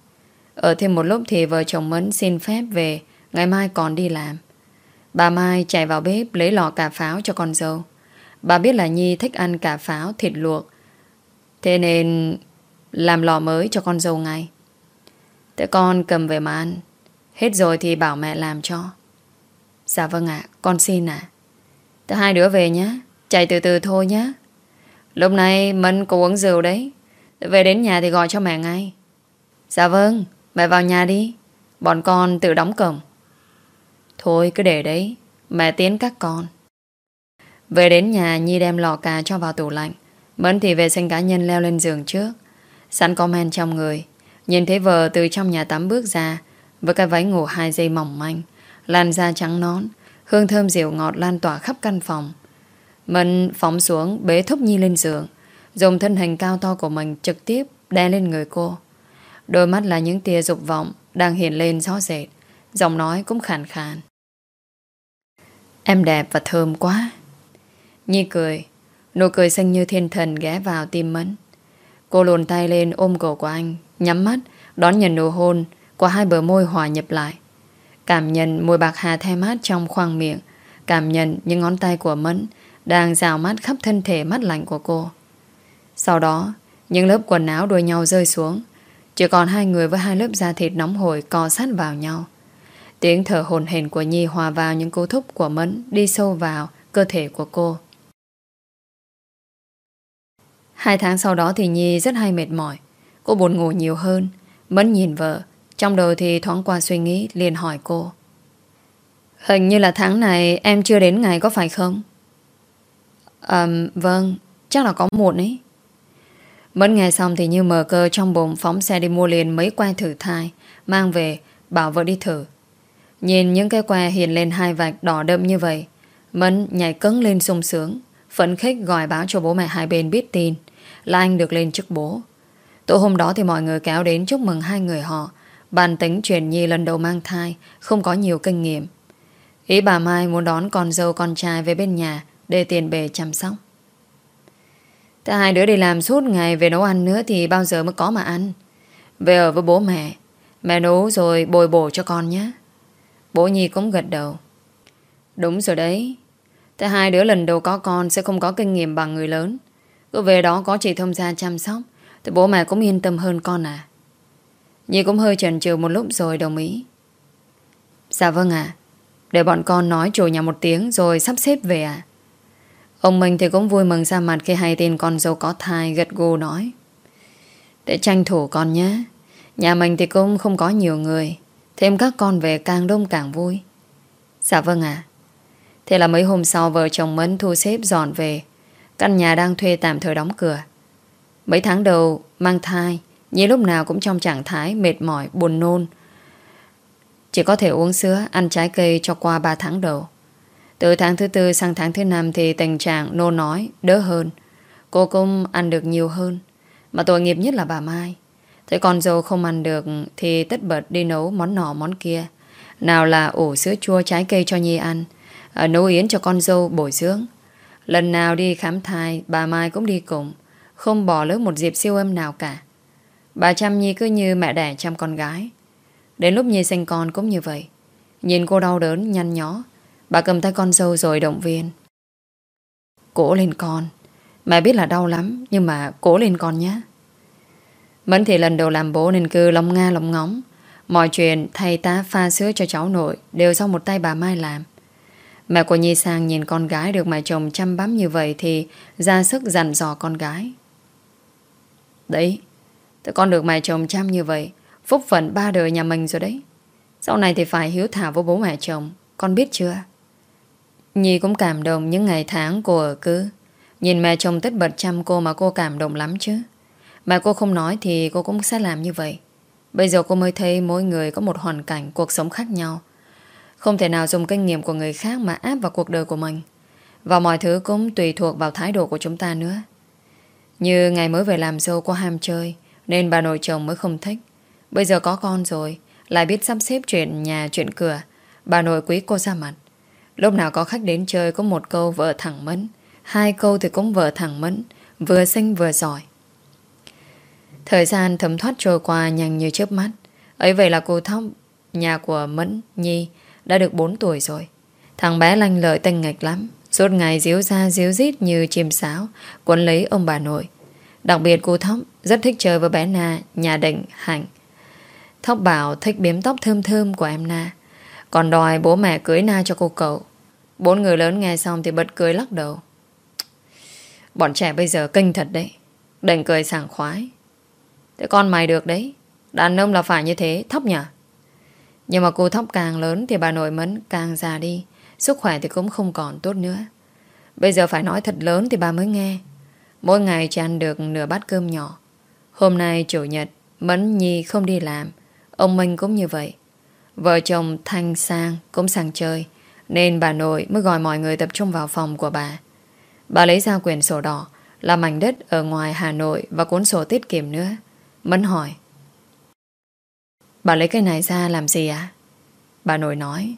Ở thêm một lúc thì vợ chồng Mẫn xin phép về, Ngày mai còn đi làm. Bà Mai chạy vào bếp lấy lọ cà pháo cho con dâu. Bà biết là Nhi thích ăn cà pháo, thịt luộc. Thế nên Làm lò mới cho con dâu ngay. Thế con cầm về mà ăn. Hết rồi thì bảo mẹ làm cho. Dạ vâng ạ, Con xin ạ. À. hai đứa về nhé, Chạy từ từ thôi nhé. Lúc này Mân có uống rượu đấy, Về đến nhà thì gọi cho mẹ ngay. Dạ vâng Mẹ vào nhà đi, Bọn con tự đóng cổng. Thôi cứ để đấy, Mẹ tiến các con. Về đến nhà, Nhi đem lọ cà cho vào tủ lạnh. Mẫn thì vệ sinh cá nhân leo lên giường trước. Sẵn có men trong người. Nhìn thấy vợ từ trong nhà tắm bước ra với cái váy ngủ hai dây mỏng manh, Làn da trắng nón Hương thơm dịu ngọt lan tỏa khắp căn phòng. Mẫn phóng xuống Bế thúc Nhi lên giường, Dùng thân hình cao to của mình trực tiếp Đe lên người cô. Đôi mắt là những tia dục vọng Đang hiện lên rõ rệt, Giọng nói cũng khàn khàn. Em đẹp và thơm quá. Nhi cười, Nụ cười xanh như thiên thần ghé vào tim Mẫn Cô luồn tay lên ôm cổ của anh, Nhắm mắt, Đón nhận nụ hôn của hai bờ môi hòa nhập lại. Cảm nhận mùi bạc hà the mát trong khoang miệng. Cảm nhận những ngón tay của Mẫn Đang rào mát khắp thân thể mắt lạnh của cô. Sau đó, Những lớp quần áo đuôi nhau rơi xuống. Chỉ còn hai người với hai lớp da thịt nóng hổi Co sát vào nhau. Tiếng thở hồn hển của Nhi hòa vào những cú thúc của Mẫn Đi sâu vào cơ thể của cô. Hai tháng sau đó thì Nhi rất hay mệt mỏi. Cô buồn ngủ nhiều hơn. Mẫn nhìn vợ. Trong đầu thì thoáng qua suy nghĩ, liền hỏi cô. Hình như là tháng này Em chưa đến ngày có phải không? À vâng Chắc là có muộn ấy. Mẫn nghe xong thì như mở cơ trong bụng Phóng xe đi mua liền mấy que thử thai, Mang về, bảo vợ đi thử. Nhìn những cái que hiện lên hai vạch đỏ đậm như vậy, Mẫn nhảy cứng lên sung sướng, Phấn khích gọi báo cho bố mẹ hai bên biết tin, Là anh được lên chức bố. Tối hôm đó thì mọi người kéo đến chúc mừng hai người họ Bàn tính chuyển nhi lần đầu mang thai, Không có nhiều kinh nghiệm. Ý bà Mai muốn đón con dâu con trai về bên nhà Để tiền bề chăm sóc. Thế hai đứa đi làm suốt ngày Về nấu ăn nữa thì bao giờ mới có mà ăn? Về ở với bố mẹ Mẹ nấu rồi bồi bổ cho con nhé. Bố Nhi cũng gật đầu. Đúng rồi đấy. Thế hai đứa lần đầu có con Sẽ không có kinh nghiệm bằng người lớn. Cứ về đó có chị thông gia chăm sóc, Thì bố mẹ cũng yên tâm hơn con à. Nhi cũng hơi chần chừ một lúc rồi đồng ý. Dạ vâng ạ. Để bọn con nói chủ nhà một tiếng Rồi sắp xếp về à Ông mình thì cũng vui mừng ra mặt Khi hay tin con dâu có thai, gật gù nói. Để tranh thủ con nhé. Nhà mình thì cũng không có nhiều người. Thêm các con về càng đông càng vui. Dạ vâng ạ. Thế là mấy hôm sau vợ chồng Mẫn thu xếp dọn về. Căn nhà đang thuê tạm thời đóng cửa. Mấy tháng đầu mang thai. Nhi lúc nào cũng trong trạng thái mệt mỏi, buồn nôn. Chỉ có thể uống sữa, ăn trái cây cho qua 3 tháng đầu. Từ tháng thứ tư sang tháng thứ năm thì tình trạng nôn nói đỡ hơn. Cô cũng ăn được nhiều hơn. Mà tội nghiệp nhất là bà Mai. Thấy con dâu không ăn được Thì tất bật đi nấu món nọ món kia. Nào là ủ sữa chua trái cây cho Nhi ăn à, Nấu yến cho con dâu bồi dưỡng. Lần nào đi khám thai Bà Mai cũng đi cùng. Không bỏ lỡ một dịp siêu âm nào cả. Bà chăm Nhi cứ như mẹ đẻ chăm con gái. Đến lúc Nhi sinh con cũng như vậy. Nhìn cô đau đớn, nhăn nhó. Bà cầm tay con dâu rồi động viên. Cố lên con. Mẹ biết là đau lắm, Nhưng mà cố lên con nhé. Mẫn thì lần đầu làm bố nên cứ lòng nga lòng ngóng. Mọi chuyện thầy ta pha sữa cho cháu nội Đều do một tay bà Mai làm. Mẹ của Nhi Sang nhìn con gái được mẹ chồng chăm bám như vậy Thì ra sức dặn dò con gái. Đấy Tụi con được mẹ chồng chăm như vậy, Phúc phận ba đời nhà mình rồi đấy. Sau này thì phải hiếu thảo với bố mẹ chồng, Con biết chưa? Nhi cũng cảm động những ngày tháng cô ở cứ. Nhìn mẹ chồng tất bật chăm cô mà cô cảm động lắm chứ. Mà cô không nói thì cô cũng sẽ làm như vậy. Bây giờ cô mới thấy mỗi người có một hoàn cảnh, Cuộc sống khác nhau. Không thể nào dùng kinh nghiệm của người khác Mà áp vào cuộc đời của mình. Và mọi thứ cũng tùy thuộc vào thái độ của chúng ta nữa. Như ngày mới về làm dâu cô ham chơi nên bà nội chồng mới không thích Bây giờ có con rồi Lại biết sắp xếp chuyện nhà chuyện cửa Bà nội quý cô ra mặt Lúc nào có khách đến chơi có một câu vợ thẳng mẫn Hai câu thì cũng vợ thẳng mẫn Vừa xinh vừa giỏi Thời gian thấm thoát trôi qua nhanh như chớp mắt ấy vậy là cô thóc Nhà của Mẫn Nhi đã được 4 tuổi rồi. Thằng bé lanh lợi tinh nghịch lắm. Suốt ngày díu ra díu dít như chim sáo, quấn lấy ông bà nội. Đặc biệt cô Thóc rất thích chơi với bé Na, nhà định, Hạnh. Thóc bảo thích biếm tóc thơm thơm của em Na. Còn đòi bố mẹ cưới Na cho cô cậu. Bốn người lớn nghe xong thì bật cười lắc đầu. Bọn trẻ bây giờ kinh thật đấy. Đành cười sảng khoái. Thế con mày được đấy. Đàn ông là phải như thế, thóc nhỉ? Nhưng mà cô thóc càng lớn thì bà nội mẫn càng già đi. Sức khỏe thì cũng không còn tốt nữa. Bây giờ phải nói thật lớn thì bà mới nghe. Mỗi ngày chỉ ăn được nửa bát cơm nhỏ. Hôm nay chủ nhật, Mẫn Nhi không đi làm. Ông Minh cũng như vậy. Vợ chồng Thanh Sang cũng sang chơi. Nên bà nội mới gọi mọi người tập trung vào phòng của bà. Bà lấy ra quyển sổ đỏ là mảnh đất ở ngoài Hà Nội và cuốn sổ tiết kiệm nữa. Mẫn hỏi. Bà lấy cái này ra làm gì ạ? Bà nội nói.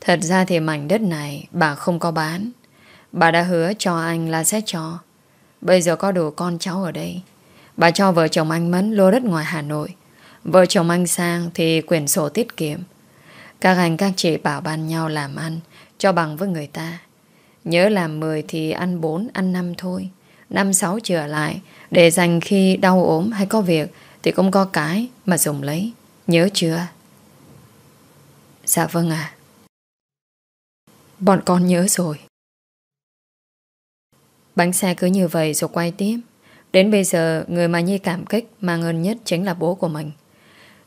Thật ra thì mảnh đất này bà không có bán. Bà đã hứa cho anh là sẽ cho. Bây giờ có đủ con cháu ở đây. Bà cho vợ chồng anh Mẫn lô đất ngoài Hà Nội. Vợ chồng anh Sang thì quyển sổ tiết kiệm. Các anh các chị bảo ban nhau làm ăn cho bằng với người ta. Nhớ làm 10 thì ăn 4, ăn 5 thôi. Năm sáu trở lại để dành khi đau ốm hay có việc thì cũng có cái mà dùng lấy. Nhớ chưa? Dạ vâng ạ. Bọn con nhớ rồi. Bánh xe cứ như vậy rồi quay tiếp. Đến bây giờ, người mà Nhi cảm kích mang ơn nhất chính là bố của mình.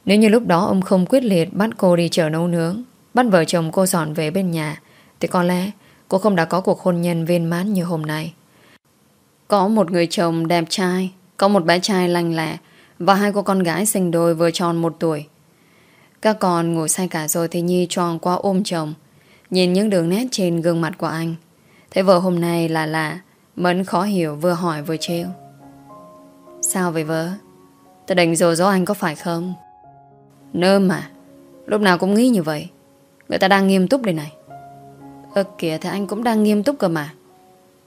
Nếu như lúc đó ông không quyết liệt bắt cô đi chợ nấu nướng, bắt vợ chồng cô dọn về bên nhà, thì có lẽ cô không đã có cuộc hôn nhân viên mãn như hôm nay. Có một người chồng đẹp trai, có một bé trai lành lẹ và hai cô con gái sinh đôi vừa tròn một tuổi. Các con ngủ say cả rồi thì Nhi tròn qua ôm chồng, nhìn những đường nét trên gương mặt của anh. Thế vợ hôm nay là lạ, Mẫn khó hiểu vừa hỏi vừa trêu. Sao vậy vợ? Tôi định rồi dỗ anh có phải không? Nơm mà Lúc nào cũng nghĩ như vậy Người ta đang nghiêm túc đây này Ơ kìa, thì anh cũng đang nghiêm túc cơ mà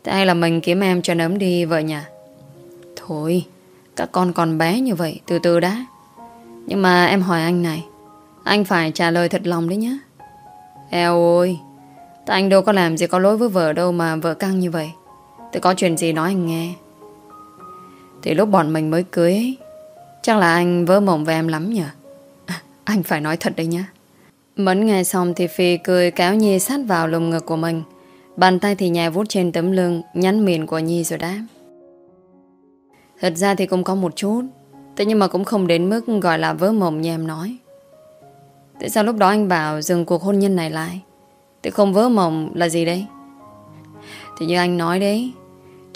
Thế hay là mình kiếm em cho nấm đi, vợ nhà Thôi, Các con còn bé như vậy, Từ từ đã Nhưng mà em hỏi anh này, Anh phải trả lời thật lòng đấy nhá. Eo ôi, Tại anh đâu có làm gì có lỗi với vợ đâu mà vợ căng như vậy thì có chuyện gì nói anh nghe. Thì lúc bọn mình mới cưới ấy, Chắc là anh vỡ mộng về em lắm nhỉ? [LAUGHS] Anh phải nói thật đấy nhá. Mẫn nghe xong thì Phi cười kéo Nhi sát vào lồng ngực của mình. Bàn tay thì nhẹ vút trên tấm lưng Nhắn miền của Nhi rồi đáp. Thật ra thì cũng có một chút Thế nhưng mà cũng không đến mức gọi là vớ mộng như em nói. Tại sao lúc đó anh bảo dừng cuộc hôn nhân này lại? Thế không vớ mộng là gì đấy? Thì như anh nói đấy,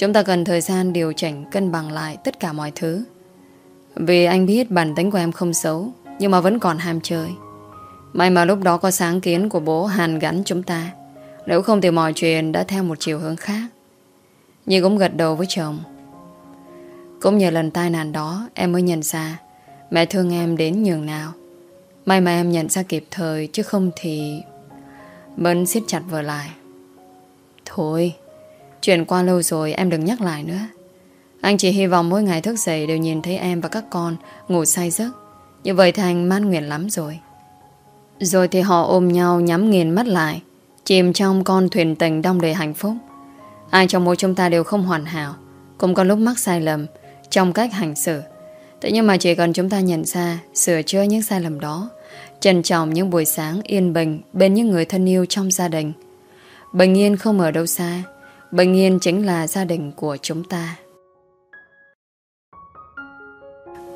Chúng ta cần thời gian điều chỉnh, cân bằng lại tất cả mọi thứ. Vì anh biết bản tính của em không xấu, nhưng mà vẫn còn ham chơi. May mà lúc đó có sáng kiến của bố hàn gắn chúng ta. Nếu không thì mọi chuyện đã theo một chiều hướng khác. Nhi cũng gật đầu với chồng. Cũng nhờ lần tai nạn đó, Em mới nhận ra Mẹ thương em đến nhường nào. May mà em nhận ra kịp thời, Chứ không thì Mẫn siết chặt vợ lại. Thôi. Chuyện qua lâu rồi, em đừng nhắc lại nữa. Anh chỉ hy vọng mỗi ngày thức dậy Đều nhìn thấy em và các con Ngủ say giấc. Như vậy Thành man nguyện lắm rồi. Rồi thì họ ôm nhau nhắm nghiền mắt lại, Chìm trong con thuyền tình đông đầy hạnh phúc. Ai trong mỗi chúng ta đều không hoàn hảo, Cũng có lúc mắc sai lầm Trong cách hành xử. Thế nhưng mà chỉ cần chúng ta nhận ra Sửa chữa những sai lầm đó, Trân trọng những buổi sáng yên bình Bên những người thân yêu trong gia đình. Bình yên không ở đâu xa Bình yên chính là gia đình của chúng ta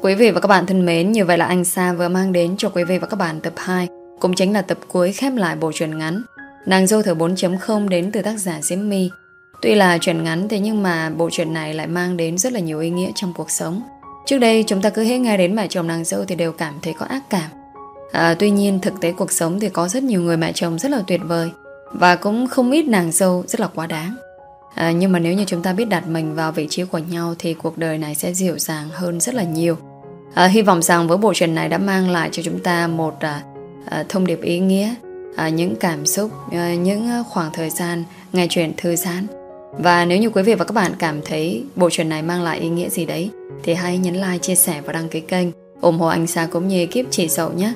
Quý vị và các bạn thân mến, như vậy là anh Sa vừa mang đến cho quý vị và các bạn tập 2, cũng chính là tập cuối khép lại bộ truyện ngắn. Nàng dâu thở 4.0 đến từ tác giả Diễm My. Tuy là truyện ngắn thế nhưng mà bộ truyện này lại mang đến rất là nhiều ý nghĩa trong cuộc sống. Trước đây chúng ta cứ hết nghe đến mẹ chồng nàng dâu thì đều cảm thấy có ác cảm. À, tuy nhiên thực tế cuộc sống thì có rất nhiều người mẹ chồng rất là tuyệt vời và cũng không ít nàng dâu rất là quá đáng. À, nhưng mà nếu như chúng ta biết đặt mình vào vị trí của nhau thì cuộc đời này sẽ dịu dàng hơn rất là nhiều. À, hy vọng rằng với bộ truyện này đã mang lại cho chúng ta một à, à, thông điệp ý nghĩa, à, những cảm xúc, à, những khoảng thời gian nghe chuyện thư giãn. Và nếu như quý vị và các bạn cảm thấy bộ truyện này mang lại ý nghĩa gì đấy thì hãy nhấn like, chia sẻ và đăng ký kênh ủng hộ anh Sa cũng như kiếp chỉ dậu nhé.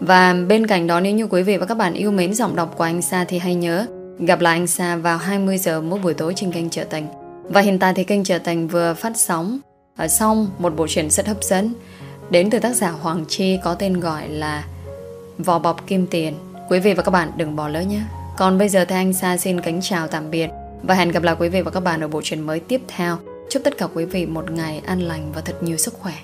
Và bên cạnh đó nếu như quý vị và các bạn yêu mến giọng đọc của anh Sa thì hãy nhớ gặp lại anh Sa vào 20 giờ mỗi buổi tối trên kênh trở thành Và hiện tại thì kênh trở thành vừa phát sóng ở xong một bộ truyện rất hấp dẫn đến từ tác giả Hoàng Chi có tên gọi là Vò bọc kim tiền. Quý vị và các bạn đừng bỏ lỡ nhé. Còn bây giờ thì anh Sa xin kính chào tạm biệt và hẹn gặp lại quý vị và các bạn ở bộ truyện mới tiếp theo. Chúc tất cả quý vị một ngày an lành và thật nhiều sức khỏe.